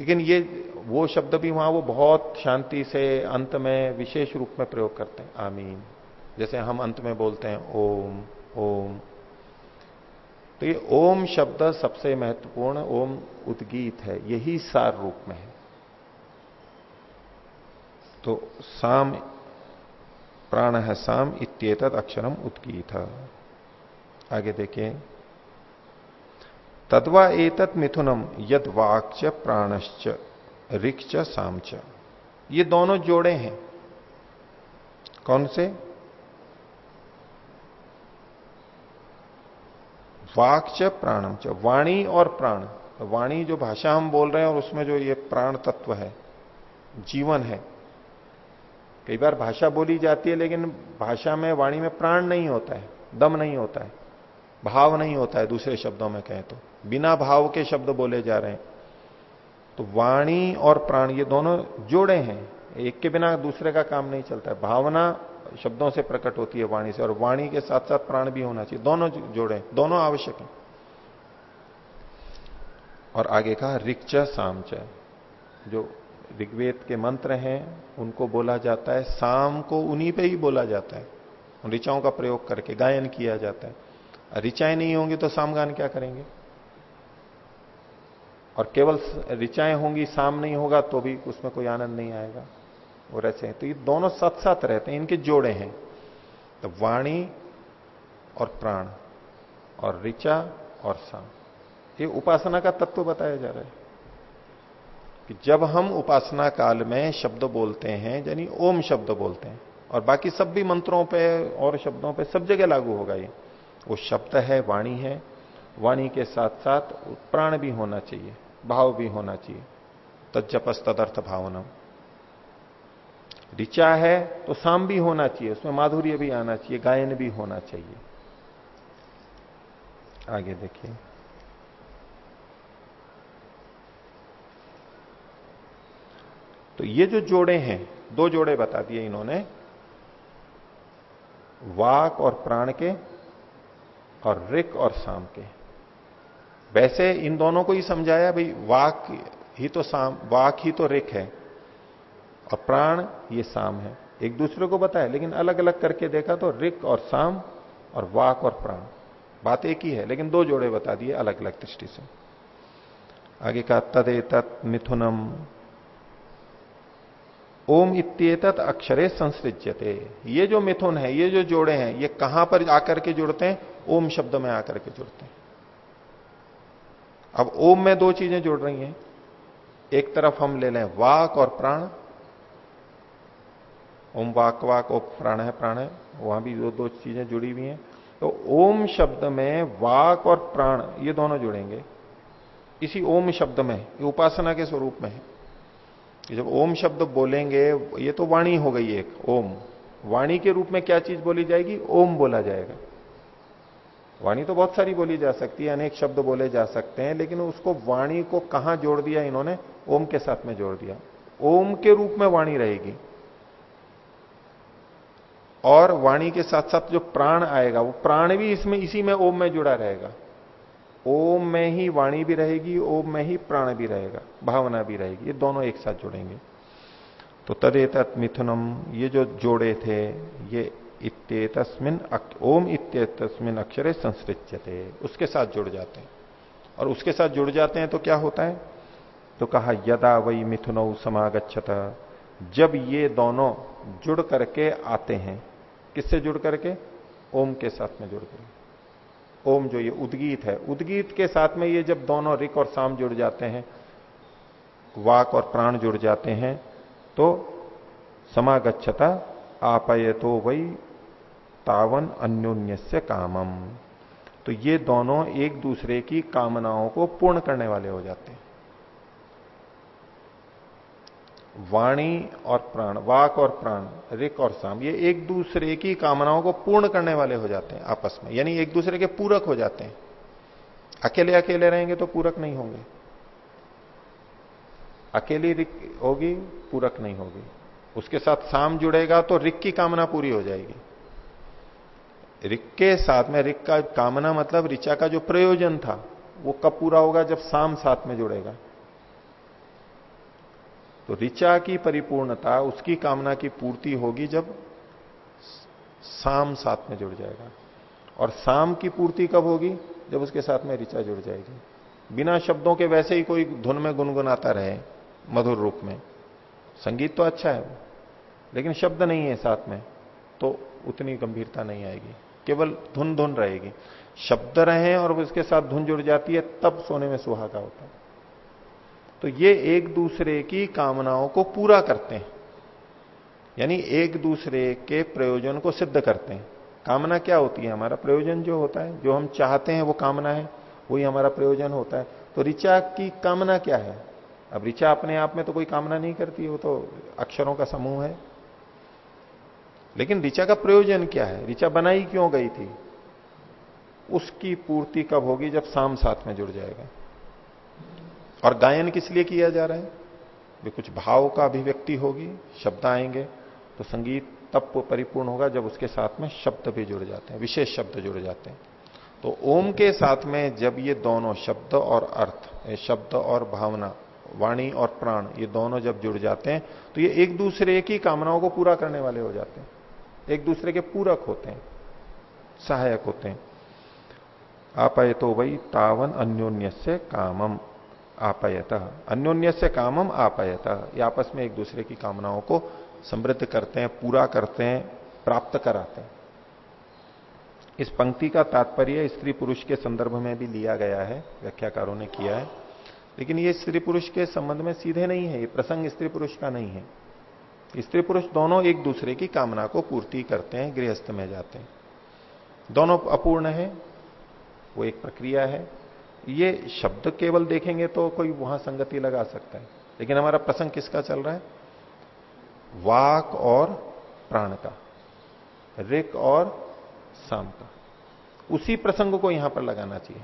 लेकिन ये, वो शब्द भी वहाँ वो बहुत शांति से अंत में, विशेष रूप में प्रयोग करते हैं। आमीन। जैसे हम अंत में बोलते हैं, ओम ओम। तो ये ओम शब्द सबसे महत्वपूर्ण ओम उद्गीत है। यही सार रूप में है। तो साम प्राण है साम इत्येत अक्षरम उद्गीत आगे देखिए। तद्वा एतत् मिथुनम, यद वाक्च प्राणश्च, ऋक्च सामच। ये दोनों जोड़े हैं। कौन से? वाक्च प्राणम च, वाणी और प्राण। वाणी जो भाषा हम बोल रहे हैं और उसमें जो ये प्राण तत्व है, जीवन है कई बार भाषा बोली जाती है, लेकिन भाषा में, वाणी में प्राण नहीं होता है, दम नहीं होता है, भाव नहीं होता है दूसरे शब्दों में कहें तो। बिना भाव के शब्द बोले जा रहे हैं। तो वाणी और प्राण, ये दोनों जोड़े हैं, एक के बिना दूसरे का काम नहीं चलता है। भावना शब्दों से प्रकट होती है वाणी से, और वाणी के साथ साथ प्राण भी होना चाहिए। दोनों जोड़े दोनों आवश्यक है। और आगे कहा रिक्च सामच, जो ऋग्वेद के मंत्र हैं, उनको बोला जाता है साम को उन्हीं पे ही बोला जाता है। ऋचाओं का प्रयोग करके गायन किया जाता है। ऋचाएँ नहीं होंगी तो साम सामगान क्या करेंगे? और केवल ऋचाएँ होंगी साम नहीं होगा तो भी उसमें कोई आनंद नहीं आएगा। और ऐसे हैं। तो ये दोनों साथ साथ रहते हैं, इनके जोड़े हैं। तो वाणी और प्राण, और ऋचा और साम ये उपासना का तत्व बताया जा रहा है। कि जब हम उपासना काल में शब्द बोलते हैं, यानी ओम शब्द बोलते हैं, और बाकी सब भी मंत्रों पे और शब्दों पे सब जगह लागू होगा ये। वो शब्द है, वाणी है, वाणी के साथ साथ प्राण भी होना चाहिए, भाव भी होना चाहिए। तजपस तदर्थ भावनम। ऋचा है तो साम भी होना चाहिए, उसमें माधुर्य भी आना चाहिए, गायन भी होना चाहिए। आगे देखिए। तो ये जो जोड़े हैं, दो जोड़े बता दिए इन्होंने, वाक और प्राण के और रिक और साम के। वैसे इन दोनों को ही समझाया, भाई, वाक ही तो साम, वाक ही तो रिक है और प्राण ये साम है। एक दूसरे को बताया, लेकिन अलग अलग करके देखा तो रिक और साम और वाक और प्राण। बात एक ही है, लेकिन दो जोड़े बता दिए अलग अलग दृष्टि से। आगे का तदे तत् मिथुनम। ओम इत्येतत अक्षरे संसृज्यते। ये जो मिथुन है, ये जो जोड़े हैं, ये कहाँ पर आकर के जुड़ते हैं? ओम शब्द में आकर के जुड़ते हैं। अब ओम में दो चीज़ें जुड़ रही हैं। एक तरफ़ हम ले लें वाक और प्राण। ओम वाक वाक और प्राण है प्राण है। वहाँ भी दो दो चीज़ें जुड़ी हुई हैं। तो ओम शब्द में वाक और प्राण, ये दोनों जुड़ेंगे। इसी ओम शब्द में, ये उपासना के स्वरूप में है। जब ओम शब्द बोलेंगे, ये तो वाणी हो गई एक, ओम। वाणी के रूप में क्या चीज़ बोली जाएगी? ओम बोला जाएगा। वाणी तो बहुत सारी बोली जा सकती है, अनेक शब्द बोले जा सकते हैं, लेकिन उसको वाणी को कहाँ जोड़ दिया इन्होंने? ओम के साथ में जोड़ दिया। ओम के रूप में वाणी रहेगी। और वाणी के साथ साथ जो प्राण आएगा, वो प्राण भी इसमें, इसी में ओम में जुड़ा रहेगा। ओम में ही वाणी भी रहेगी, ओम में ही प्राण भी रहेगा, भावना भी रहेगी, ये दोनों एक साथ जुड़ेंगे। तो तदेत मिथुनम, ये जो जोड़े थे, ये इत्येतस्मिन ओम इत्येतस्मिन अक्षरे संसृत्यते उसके साथ जुड़ जाते हैं। और उसके साथ जुड़ जाते हैं तो क्या होता है? तो कहा, यदा वही मिथुनौ समागछत जब ये दोनों जुड़ करके आते हैं, किससे जुड़ करके? ओम के साथ में जुड़ करके। ओम जो ये उदगीत है। उदगीत के साथ में ये जब दोनों रिक और साम जुड़ जाते हैं, वाक और प्राण जुड़ जाते हैं तो समागच्छता आपय तो वही तावन अन्योन्य कामम। तो ये दोनों एक दूसरे की कामनाओं को पूर्ण करने वाले हो जाते हैं। वाणी और प्राण, वाक और प्राण रिक और साम, ये एक दूसरे की कामनाओं को पूर्ण करने वाले हो जाते हैं आपस में। यानी एक दूसरे के पूरक हो जाते हैं। अकेले अकेले रहेंगे तो पूरक नहीं होंगे। अकेली रिक होगी, पूरक नहीं होगी। उसके साथ साम जुड़ेगा तो रिक की कामना पूरी हो जाएगी। रिक के साथ में रिक का कामना मतलब ऋचा का जो प्रयोजन था, वो कब पूरा होगा? जब साम साथ में जुड़ेगा। तो ऋचा की परिपूर्णता, उसकी कामना की पूर्ति होगी जब साम साथ में जुड़ जाएगा। और साम की पूर्ति कब होगी? जब उसके साथ में ऋचा जुड़ जाएगी। बिना शब्दों के वैसे ही कोई धुन में गुनगुनाता रहे मधुर रूप में। संगीत तो अच्छा है, लेकिन शब्द नहीं है साथ में तो उतनी गंभीरता नहीं आएगी। केवल धुन धुन रहेगी। शब्द रहे और उसके साथ धुन जुड़ जाती है, तब सोने में सुहागा होता है। तो ये एक दूसरे की कामनाओं को पूरा करते हैं। यानी एक दूसरे के प्रयोजन को सिद्ध करते हैं। कामना क्या होती है? हमारा प्रयोजन जो होता है, जो हम चाहते हैं, वो कामना है, वही हमारा प्रयोजन होता है। तो ऋचा की कामना क्या है? अब ऋचा अपने आप में तो कोई कामना नहीं करती, वो तो अक्षरों का समूह है। लेकिन ऋचा का प्रयोजन क्या है? ऋचा बनाई क्यों गई थी? उसकी पूर्ति कब होगी? जब शाम साथ में जुड़ जाएगा। और गायन किस लिए किया जा रहा है? भी कुछ भाव का अभिव्यक्ति होगी, शब्द आएँगे तो संगीत तब परिपूर्ण होगा जब उसके साथ में शब्द भी जुड़ जाते हैं, विशेष शब्द जुड़ जाते हैं। तो ओम के साथ में जब ये दोनों शब्द और अर्थ शब्द और भावना, वाणी और प्राण, ये दोनों जब जुड़ जाते हैं तो ये एक दूसरे की कामनाओं को पूरा करने वाले हो जाते हैं। एक दूसरे के पूरक होते हैं, सहायक होते हैं। आप आए तो वही तावन अन्योन्य से कामम। आपयत। अन्योन्य से कामम आपयत। ये आपस में एक दूसरे की कामनाओं को समृद्ध करते हैं, पूरा करते हैं, प्राप्त कराते हैं। इस पंक्ति का तात्पर्य स्त्री पुरुष के संदर्भ में भी लिया गया है, व्याख्याकारों ने किया है। लेकिन ये स्त्री पुरुष के संबंध में सीधे नहीं है, ये प्रसंग स्त्री पुरुष का नहीं है। स्त्री पुरुष दोनों एक दूसरे की कामना को पूर्ति करते हैं, गृहस्थ में जाते हैं। दोनों अपूर्ण है, वो एक प्रक्रिया है। ये शब्द केवल देखेंगे तो कोई वहाँ संगति लगा सकता है। लेकिन हमारा प्रसंग किसका चल रहा है? वाक और प्राण का, रिक और साम का। उसी प्रसंग को यहाँ पर लगाना चाहिए।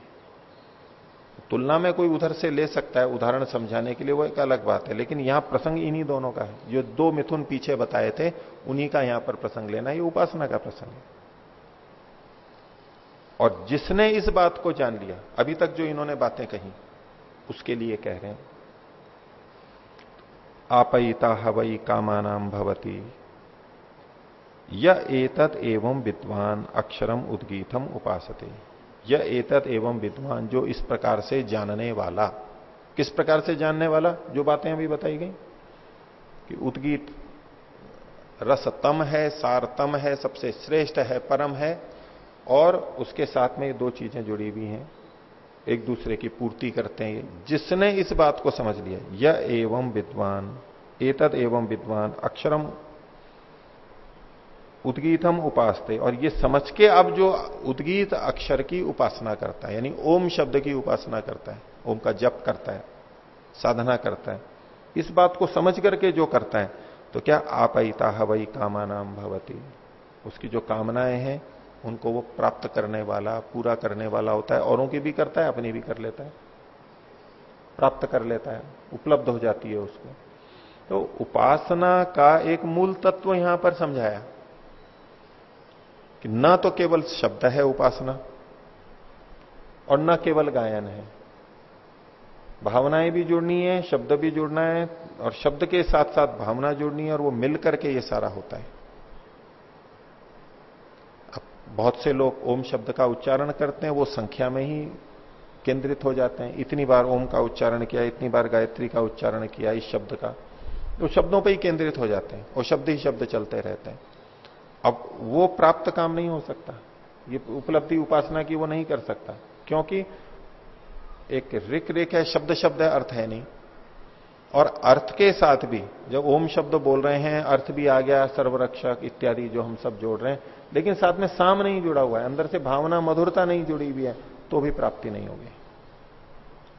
तुलना में कोई उधर से ले सकता है, उदाहरण समझाने के लिए वो एक अलग बात है, लेकिन यहाँ प्रसंग इन्हीं दोनों का है। जो दो मिथुन पीछे बताए थे, उन्हीं का यहाँ पर प्रसंग लेना ये उपासना का प्रसंग है। और जिसने इस बात को जान लिया, अभी तक जो इन्होंने बातें कही, उसके लिए कह रहे हैं आपयिता हवई कामानाम भवती। यह एतत एवं विद्वान अक्षरम उद्गीतम उपासते। यह एतत एवं विद्वान जो इस प्रकार से जानने वाला। किस प्रकार से जानने वाला? जो बातें अभी बताई गई। कि उद्गीत रसतम है, सारतम है, सबसे श्रेष्ठ है, परम है और उसके साथ में ये दो चीज़ें जुड़ी हुई हैं। एक दूसरे की पूर्ति करते हैं। जिसने इस बात को समझ लिया यह एवं विद्वान, एतद एवं विद्वान, अक्षरम उद्गीतम उपासते। और ये समझ के अब जो उद्गीत अक्षर की उपासना करता है, यानी ओम शब्द की उपासना करता है, ओम का जप करता है, साधना करता है, इस बात को समझ करके जो करता है तो क्या आपईता हवई कामा नाम भवती? उसकी जो कामनाएँ हैं उनको वो प्राप्त करने वाला, पूरा करने वाला होता है, औरों की भी करता है, अपनी भी कर लेता है। प्राप्त कर लेता है, उपलब्ध हो जाती है उसको। तो उपासना का एक मूल तत्व यहाँ पर समझाया कि न तो केवल शब्द है उपासना, और न केवल गायन है। भावनाएँ भी जुड़नी है, शब्द भी जुड़ना है, और शब्द के साथ साथ भावना जुड़नी है, और वो मिल करके ये सारा होता है। बहुत से लोग ओम शब्द का उच्चारण करते हैं, वो संख्या में ही केंद्रित हो जाते हैं। इतनी बार ओम का उच्चारण किया, इतनी बार गायत्री का उच्चारण किया, इस शब्द का तो शब्दों पर ही केंद्रित हो जाते हैं और शब्द ही शब्द चलते रहते हैं। अब वो प्राप्त काम नहीं हो सकता। ये उपलब्धि उपासना की वो नहीं कर सकता, क्योंकि एक रिक रिक है, शब्द शब्द है, अर्थ है नहीं। और अर्थ के साथ भी, जब ओम शब्द बोल रहे हैं, अर्थ भी आ गया, सर्वरक्षक इत्यादि जो हम सब जोड़ रहे हैं लेकिन साथ में साम नहीं जुड़ा हुआ है, अंदर से भावना मधुरता नहीं जुड़ी हुई है तो भी प्राप्ति नहीं होगी।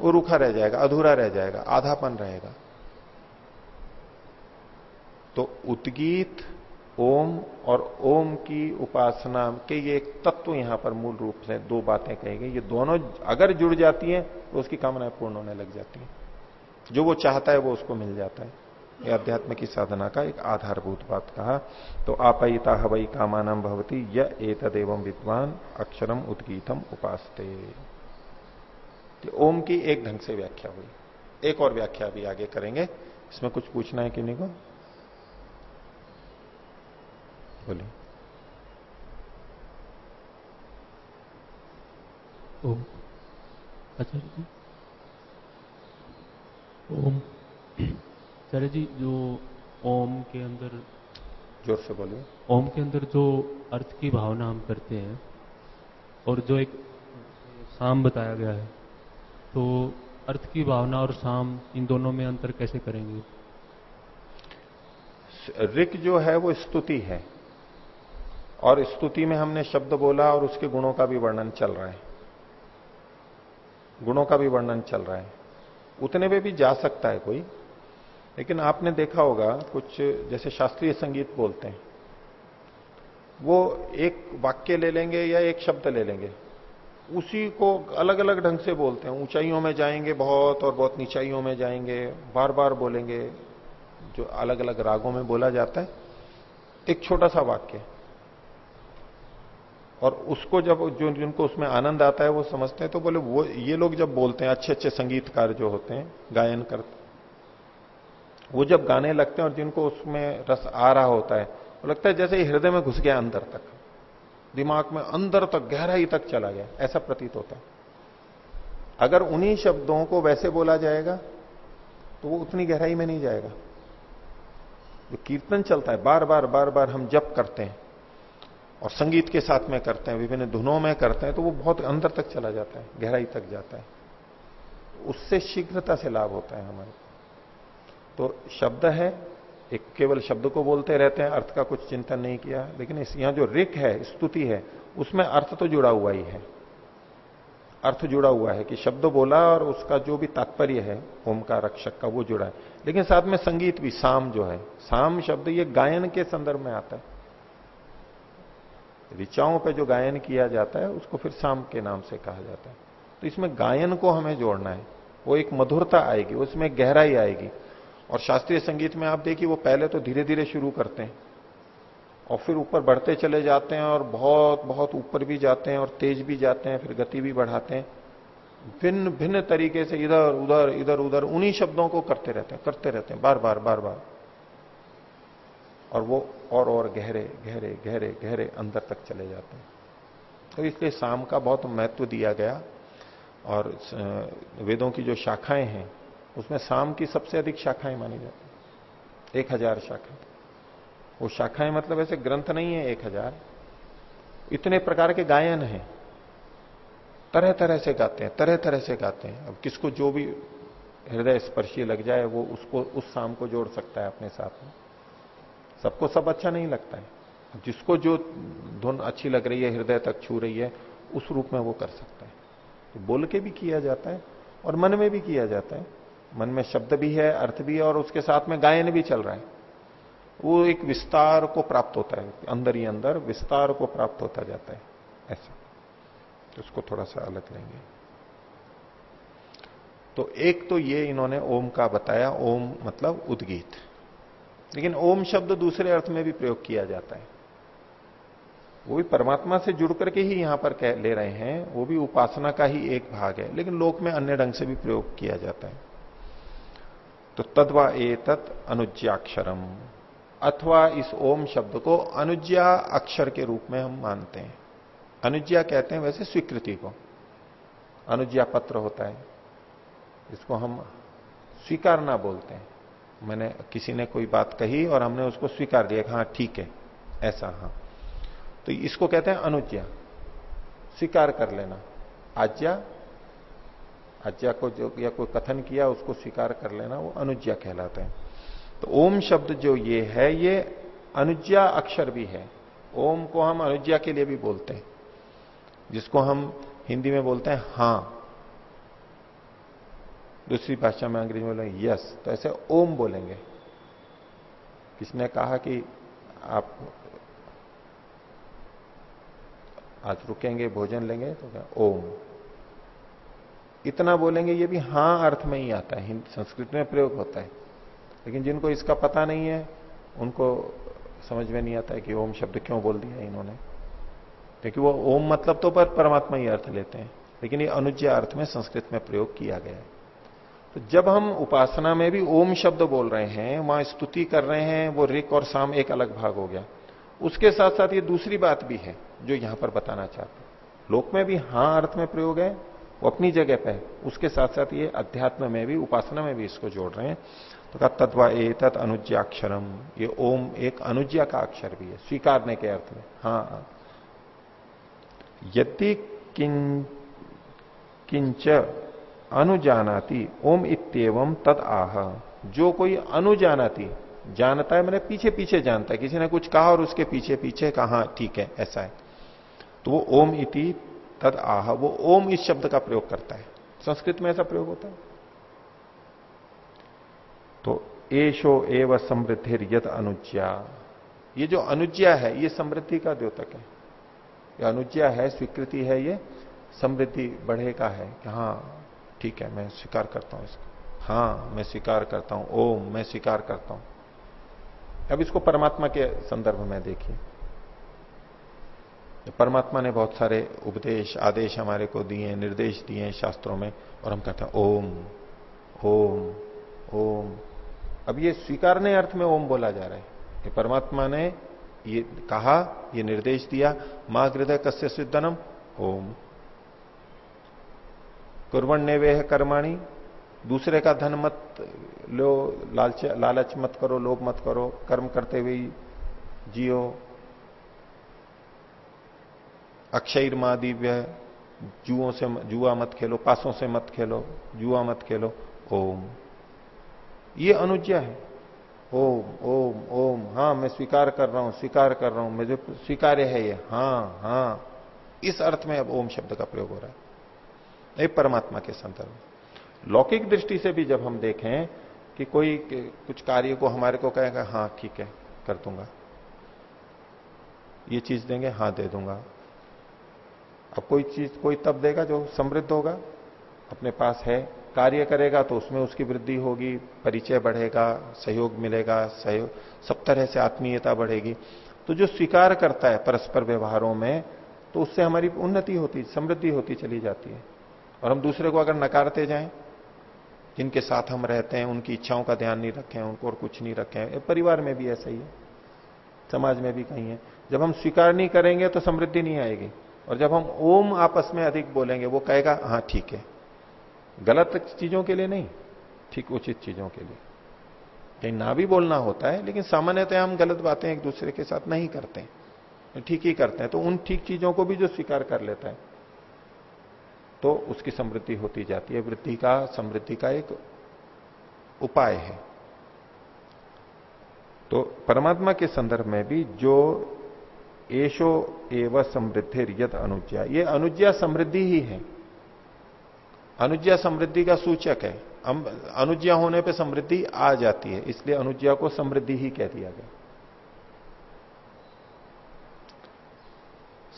वो रूखा रह जाएगा, अधूरा रह जाएगा, आधापन रहेगा। तो उद्गीत, ओम और ओम की उपासना के ये एक तत्व यहाँ पर मूल रूप से दो बातें कही गई। ये दोनों अगर जुड़ जाती हैं तो उसकी कामनाएँ पूर्ण होने लग जाती हैं। जो वो चाहता है, वो उसको मिल जाता है। ये अध्यात्म की साधना का एक आधारभूत बात कहा। तो आपयिता हवई कामानम भवती यह एतदेव विद्वान अक्षरम उद्गीतम उपासते। ओम की एक ढंग से व्याख्या हुई। एक और व्याख्या भी आगे करेंगे। इसमें कुछ पूछना है किन्हीं को? बोलिए। ओम। आचार्य ओम। आचार्य जी जो ओम के अंदर ज़ोर से बोलिए। ओम के अंदर जो अर्थ की भावना हम करते हैं और जो एक साम बताया गया है तो अर्थ की भावना और साम इन दोनों में अंतर कैसे करेंगे? ऋक जो है वो स्तुति है। और स्तुति में हमने शब्द बोला और उसके गुणों का भी वर्णन चल रहा है। गुणों का भी वर्णन चल रहा है। उतने पे भी जा सकता है कोई। लेकिन आपने देखा होगा, कुछ जैसे शास्त्रीय संगीत बोलते हैं, वो एक वाक्य ले लेंगे या एक शब्द ले लेंगे, उसी को अलग अलग ढंग से बोलते हैं। ऊंचाइयों में जाएँगे बहुत और बहुत नीचाइयों में जाएँगे बार बार बोलेंगे, जो अलग अलग रागों में बोला जाता है, एक छोटा सा वाक्य। और उसको जब जो जिनको उसमें आनंद आता है, वो समझते हैं तो बोले, वो, ये लोग जब बोलते हैं अच्छे अच्छे संगीतकार जो होते हैं, गायन करते वो जब गाने लगते हैं और जिनको उसमें रस आ रहा होता है, वो लगता है जैसे हृदय में घुस गया अंदर तक। दिमाग में अंदर तक, गहराई तक चला गया, ऐसा प्रतीत होता है। अगर उन्हीं शब्दों को वैसे बोला जाएगा तो वो उतनी गहराई में नहीं जाएगा। जो कीर्तन चलता है बार बार बार बार हम जप करते हैं, और संगीत के साथ में करते हैं, विभिन्न धुनों में करते हैं तो वो बहुत अंदर तक चला जाता है, गहराई तक जाता है। उससे शीघ्रता से लाभ होता है हमारे तो शब्द है, एक केवल शब्द को बोलते रहते हैं, अर्थ का कुछ चिंतन नहीं किया। लेकिन इस, यहाँ जो रिक है, स्तुति है, उसमें अर्थ तो जुड़ा हुआ ही है। अर्थ जुड़ा हुआ है कि शब्द बोला और उसका जो भी तात्पर्य है, ओम का रक्षक का, वो जुड़ा है। लेकिन साथ में संगीत भी, साम जो है, साम शब्द ये गायन के संदर्भ में आता है। ऋचाओं पे जो गायन किया जाता है, उसको फिर शाम के नाम से कहा जाता है। तो इसमें गायन को हमें जोड़ना है। वो एक मधुरता आएगी, उसमें गहराई आएगी। और शास्त्रीय संगीत में आप देखिए, वो पहले तो धीरे धीरे शुरू करते हैं और फिर ऊपर बढ़ते चले जाते हैं और बहुत बहुत ऊपर भी जाते हैं और तेज भी जाते हैं, फिर गति भी बढ़ाते हैं। भिन्न भिन्न तरीके से इधर, उधर इधर, उधर, उन्हीं शब्दों को करते रहते हैं, करते रहते हैं बार बार बार बार और वो और और गहरे गहरे गहरे गहरे अंदर तक चले जाते हैं। तो इसलिए शाम का बहुत महत्व दिया गया और वेदों की जो शाखाएँ हैं उसमें शाम की सबसे अधिक शाखाएँ मानी जाती एक हज़ार शाखा वो शाखाएँ मतलब ऐसे ग्रंथ नहीं है एक हज़ार। इतने प्रकार के गायन हैं। तरह तरह से गाते हैं तरह तरह से गाते हैं। अब किसको जो भी हृदय स्पर्शी लग जाए, वो उसको, उस शाम को जोड़ सकता है अपने साथ में। सबको सब अच्छा नहीं लगता है। जिसको जो धुन अच्छी लग रही है, हृदय तक छू रही है, उस रूप में वो कर सकता है। तो बोल के भी किया जाता है और मन में भी किया जाता है। मन में शब्द भी है, अर्थ भी है और उसके साथ में गायन भी चल रहा है। वो एक विस्तार को प्राप्त होता है, अंदर ही अंदर विस्तार को प्राप्त होता जाता है, ऐसा। तो उसको थोड़ा सा अलग लेंगे। तो एक तो ये इन्होंने ओम का बताया, ओम मतलब उद्गीत। लेकिन ओम शब्द दूसरे अर्थ में भी प्रयोग किया जाता है। वो भी परमात्मा से जुड़ करके ही यहाँ पर कह, ले रहे हैं, वो भी उपासना का ही एक भाग है, लेकिन लोक में अन्य ढंग से भी प्रयोग किया जाता है। तो तद्वा ए तत् अनुज्ञाक्षरम अथवा इस ओम शब्द को अनुज्ञा अक्षर के रूप में हम मानते हैं। अनुज्ञा कहते हैं वैसे स्वीकृति को। अनुज्ञा पत्र होता है। इसको हम स्वीकारना बोलते हैं। मैंने किसी ने कोई बात कही और हमने उसको स्वीकार लिया हाँ ठीक है, ऐसा हाँ। तो इसको कहते हैं अनुज्ञा स्वीकार कर लेना। आज्ञा आज्ञा को जो या कोई कथन किया, उसको स्वीकार कर लेना, वो अनुज्ञा कहलाता है। तो ओम शब्द जो ये है, ये अनुज्ञा अक्षर भी है। ओम को हम अनुज्ञा के लिए भी बोलते हैं। जिसको हम हिंदी में बोलते हैं, हाँ। दूसरी भाषा में अंग्रेज़ी में बोलेंगे, यस। तो ऐसे ओम बोलेंगे। किसने कहा कि आप आज रुकेंगे, भोजन लेंगे तो क्या? ओम। इतना बोलेंगे, ये भी हाँ अर्थ में ही आता है। हिंदी संस्कृत में प्रयोग होता है। लेकिन जिनको इसका पता नहीं है, उनको समझ में नहीं आता है कि ओम शब्द क्यों बोल दिया इन्होंने। क्योंकि वो ओम मतलब तो पर परमात्मा ही अर्थ लेते हैं, लेकिन ये अनुज्ञा अर्थ में संस्कृत में प्रयोग किया गया है। तो जब हम उपासना में भी ओम शब्द बोल रहे हैं, वहाँ स्तुति कर रहे हैं, वो रिक और साम एक अलग भाग हो गया। उसके साथ साथ ये दूसरी बात भी है, जो यहाँ पर बताना चाहते हैं। लोक में भी हाँ अर्थ में प्रयोग है वो अपनी जगह पे उसके साथ साथ ये अध्यात्म में भी, उपासना में भी इसको जोड़ रहे हैं। तो कहा तत्वा ए तत् अनुज्ञाक्षरम ये ओम एक अनुज्ञा का अक्षर भी है, स्वीकारने के अर्थ में। हाँ यदि किंच अनुजानाती, ओम इतम तद आह। जो कोई अनुजानाती, जानता है, मैंने पीछे पीछे जानता है। किसी ने कुछ कहा और उसके पीछे पीछे कहा ठीक है, ऐसा है। तो वो ओम इति तद आह, वो ओम इस शब्द का प्रयोग करता है। संस्कृत में ऐसा प्रयोग होता है। तो एशो एव समृद्धि यद अनुज्ञा। ये जो अनुज्ञा है, ये समृद्धि का द्योतक है। ये अनुज्ञा है, स्वीकृति है, ये समृद्धि बढ़े का है कि हाँ ठीक है, मैं स्वीकार करता हूँ इसको। हाँ मैं स्वीकार करता हूँ। ओम, मैं स्वीकार करता हूँ। अब इसको परमात्मा के संदर्भ में देखिए। परमात्मा ने बहुत सारे उपदेश, आदेश हमारे को दिए निर्देश दिए हैं शास्त्रों में, और हम कहते हैं, ओम ओम ओम। अब ये स्वीकारने अर्थ में ओम बोला जा रहा है कि परमात्मा ने ये कहा, ये निर्देश दिया, माँ हृदय कस्य सिद्धनम? ओम। कुरवन ने वे कर्माणी, दूसरे का धन मत लो, लालच लालच मत करो, लोभ मत करो, कर्म करते हुए जियो। अक्षय माँ दिव्य जुओं से जुआ मत खेलो, पासों से मत खेलो, जुआ मत खेलो। ओम। ये अनुज्ञा है। ओम ओम ओम। हाँ मैं स्वीकार कर रहा हूँ, स्वीकार कर रहा हूँ। मुझे स्वीकार्य है ये। हाँ हाँ। इस अर्थ में अब ओम शब्द का प्रयोग हो रहा है। ये परमात्मा के संदर्भ लौकिक दृष्टि से भी जब हम देखें कि कोई कुछ कार्य को हमारे को कहेगा हाँ ठीक है, कर दूँगा। ये चीज़ देंगे हाँ दे दूँगा। अब कोई चीज़, कोई तब देगा जो समृद्ध होगा? अपने पास है, कार्य करेगा तो उसमें उसकी वृद्धि होगी, परिचय बढ़ेगा, सहयोग मिलेगा, सहयोग, सब तरह से आत्मीयता बढ़ेगी। तो जो स्वीकार करता है परस्पर व्यवहारों में तो उससे हमारी उन्नति होती, समृद्धि होती चली जाती है। और हम दूसरे को अगर नकारते जाएँ, जिनके साथ हम रहते हैं, उनकी इच्छाओं का ध्यान नहीं रखें, उनको और कुछ नहीं रखें परिवार में भी ऐसा ही है, समाज में भी कहीं है। जब हम स्वीकार नहीं करेंगे तो समृद्धि नहीं आएगी। और जब हम ओम आपस में अधिक बोलेंगे, वो कहेगा हाँ ठीक है। गलत चीज़ों के लिए नहीं, ठीक उचित चीज़ों के लिए। कहीं ना भी बोलना होता है, लेकिन सामान्यतः हम गलत बातें एक दूसरे के साथ नहीं करते ठीक ही करते हैं तो उन ठीक चीज़ों को भी जो स्वीकार कर लेता है तो उसकी समृद्धि होती जाती है। वृद्धि का, समृद्धि का एक उपाय है। तो परमात्मा के संदर्भ में भी जो एशो एव समृद्धि यद अनुज्ञा। ये अनुज्ञा समृद्धि ही है। अनुज्ञा समृद्धि का सूचक है। अनुज्ञा होने पे समृद्धि आ जाती है, इसलिए अनुज्ञा को समृद्धि ही कह दिया गया।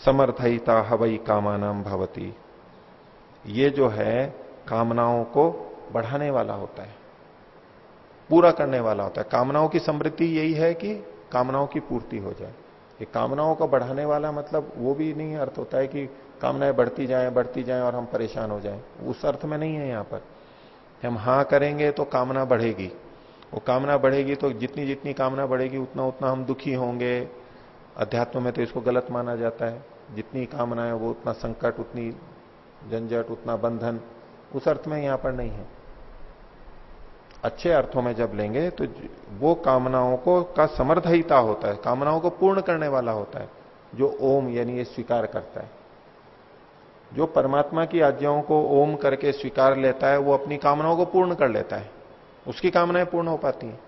समर्थयिता हवई कामानाम भवती। ये जो है, कामनाओं को बढ़ाने वाला होता है। पूरा करने वाला होता है। कामनाओं की समृद्धि यही है कि कामनाओं की पूर्ति हो जाए। ये कामनाओं को बढ़ाने वाला मतलब वो भी नहीं अर्थ होता है कि कामनाएँ बढ़ती जाएँ बढ़ती जाएँ और हम परेशान हो जाएँ। उस अर्थ में नहीं है यहाँ पर। हम हाँ करेंगे तो कामना बढ़ेगी। वो कामना बढ़ेगी तो जितनी जितनी कामना बढ़ेगी, उतना उतना हम दुखी होंगे। अध्यात्म में तो इसको गलत माना जाता है। जितनी कामना है वो उतना संकट, उतनी झंझट, उतना बंधन, उस अर्थ में यहाँ पर नहीं है। अच्छे अर्थों में जब लेंगे तो वो कामनाओं को, का समर्थहिता होता है, कामनाओं को पूर्ण करने वाला होता है, जो ओम, यानी ये स्वीकार करता है। जो परमात्मा की आज्ञाओं को ओम करके स्वीकार लेता है, वो अपनी कामनाओं को पूर्ण कर लेता है। उसकी कामनाएँ पूर्ण हो पाती हैं।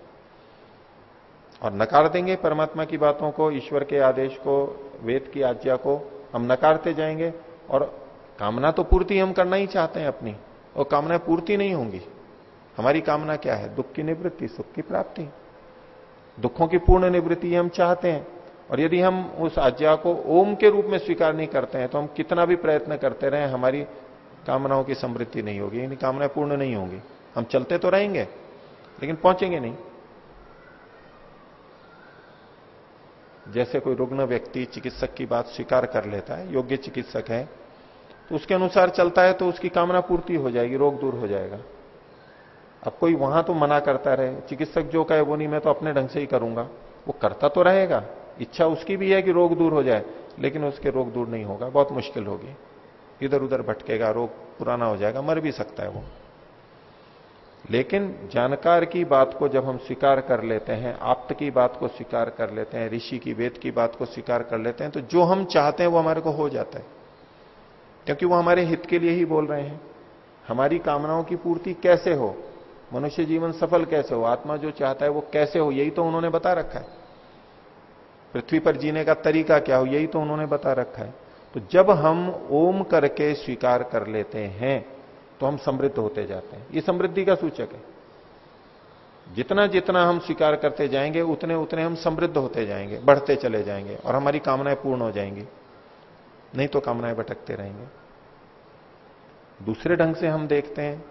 और नकार देंगे परमात्मा की बातों को, ईश्वर के आदेश को, वेद की आज्ञा को, हम नकारते जाएँगे, और कामना तो पूर्ति हम करना ही चाहते हैं अपनी, और कामनाएँ पूर्ति नहीं होंगी। हमारी कामना क्या है? दुख की निवृत्ति, सुख की प्राप्ति। दुखों की पूर्ण निवृत्ति हम चाहते हैं। और यदि हम उस आज्ञा को ओम के रूप में स्वीकार नहीं करते हैं तो हम कितना भी प्रयत्न करते रहे, हमारी कामनाओं की समृद्धि नहीं होगी। यानी कामनाएँ पूर्ण नहीं होंगी। हम चलते तो रहेंगे, लेकिन पहुँचेंगे नहीं। जैसे कोई रुग्ण व्यक्ति चिकित्सक की बात स्वीकार कर लेता है, योग्य चिकित्सक है तो उसके अनुसार चलता है तो उसकी कामना पूर्ति हो जाएगी, रोग दूर हो जाएगा। अब कोई वहाँ तो मना करता रहे, चिकित्सक जो कहे वो नहीं, मैं तो अपने ढंग से ही करूँगा। वो करता तो रहेगा, इच्छा उसकी भी है कि रोग दूर हो जाए, लेकिन उसके रोग दूर नहीं होगा, बहुत मुश्किल होगी। इधर उधर भटकेगा, रोग पुराना हो जाएगा, मर भी सकता है वो। लेकिन जानकार की बात को जब हम स्वीकार कर लेते हैं, आप्त की बात को स्वीकार कर लेते हैं, ऋषि की, वेद की बात को स्वीकार कर लेते हैं तो जो हम चाहते हैं वो हमारे को हो जाता है। क्योंकि वो हमारे हित के लिए ही बोल रहे हैं। हमारी कामनाओं की पूर्ति कैसे हो? मनुष्य जीवन सफल कैसे हो? आत्मा जो चाहता है वो कैसे हो? यही तो उन्होंने बता रखा है। पृथ्वी पर जीने का तरीका क्या हो? यही तो उन्होंने बता रखा है। तो जब हम ओम करके स्वीकार कर लेते हैं तो हम समृद्ध होते जाते हैं। ये समृद्धि का सूचक है। जितना जितना हम स्वीकार करते जाएँगे, उतने उतने हम समृद्ध होते जाएँगे, बढ़ते चले जाएँगे और हमारी कामनाएँ पूर्ण हो जाएँगी। नहीं तो कामनाएँ भटकते रहेंगे। दूसरे ढंग से हम देखते हैं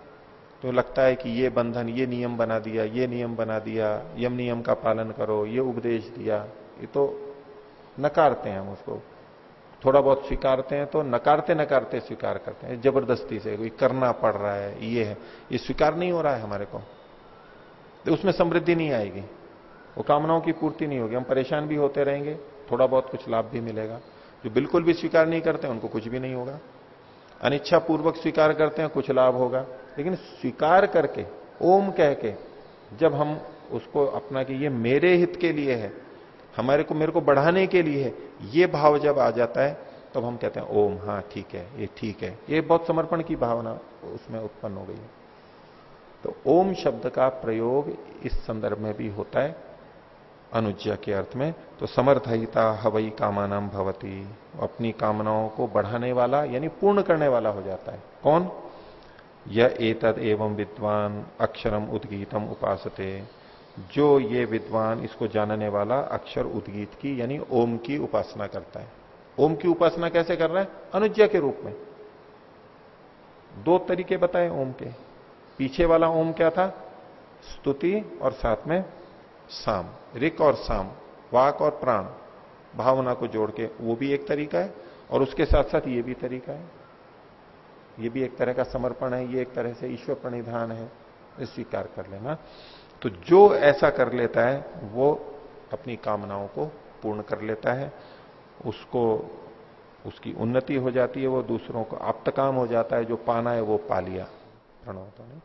तो लगता है कि ये बंधन, ये नियम बना दिया, ये नियम बना दिया, यम नियम का पालन करो, ये उपदेश दिया। ये तो नकारते हैं हम उसको। थोड़ा बहुत स्वीकारते हैं तो नकारते नकारते स्वीकार करते हैं। ज़बरदस्ती से कोई करना पड़ रहा है, ये है। ये स्वीकार नहीं हो रहा है हमारे को। तो उसमें समृद्धि नहीं आएगी। वो कामनाओं की पूर्ति नहीं होगी। हम परेशान भी होते रहेंगे, थोड़ा बहुत कुछ लाभ भी मिलेगा। जो बिल्कुल भी स्वीकार नहीं करते, उनको कुछ भी नहीं होगा। अनिच्छा पूर्वक स्वीकार करते हैं, कुछ लाभ होगा। लेकिन स्वीकार करके, ओम कह के जब हम उसको अपना कि ये मेरे हित के लिए है, हमारे को, मेरे को बढ़ाने के लिए है, ये भाव जब आ जाता है, तब तो हम कहते हैं, ओम हाँ ठीक है, ये ठीक है। ये बहुत समर्पण की भावना उसमें उत्पन्न हो गई है। तो ओम शब्द का प्रयोग इस संदर्भ में भी होता है, अनुज्ञा के अर्थ में तो समर्थहिता हवई कामानाम भवती। अपनी कामनाओं को बढ़ाने वाला, यानी पूर्ण करने वाला हो जाता है। कौन? यह एतद एवं विद्वान अक्षरम उद्गीतम उपासते। जो ये विद्वान इसको जानने वाला अक्षर उद्गीत की, यानी ओम की उपासना करता है। ओम की उपासना कैसे कर रहा है? अनुज्ञा के रूप में। दो तरीके बताए ओम के। पीछे वाला ओम क्या था? स्तुति और साथ में साम, रिक और साम, वाक और प्राण। भावना को जोड़ के वो भी एक तरीका है, और उसके साथ साथ ये भी तरीका है। ये भी एक तरह का समर्पण है, ये एक तरह से ईश्वर प्रणिधान है स्वीकार कर लेना। तो जो ऐसा कर लेता है, वो अपनी कामनाओं को पूर्ण कर लेता है, उसको, उसकी उन्नति हो जाती है, वो दूसरों को आप्त काम हो जाता है, जो पाना है, वो पा लिया। प्रणव तो नहीं?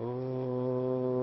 ओ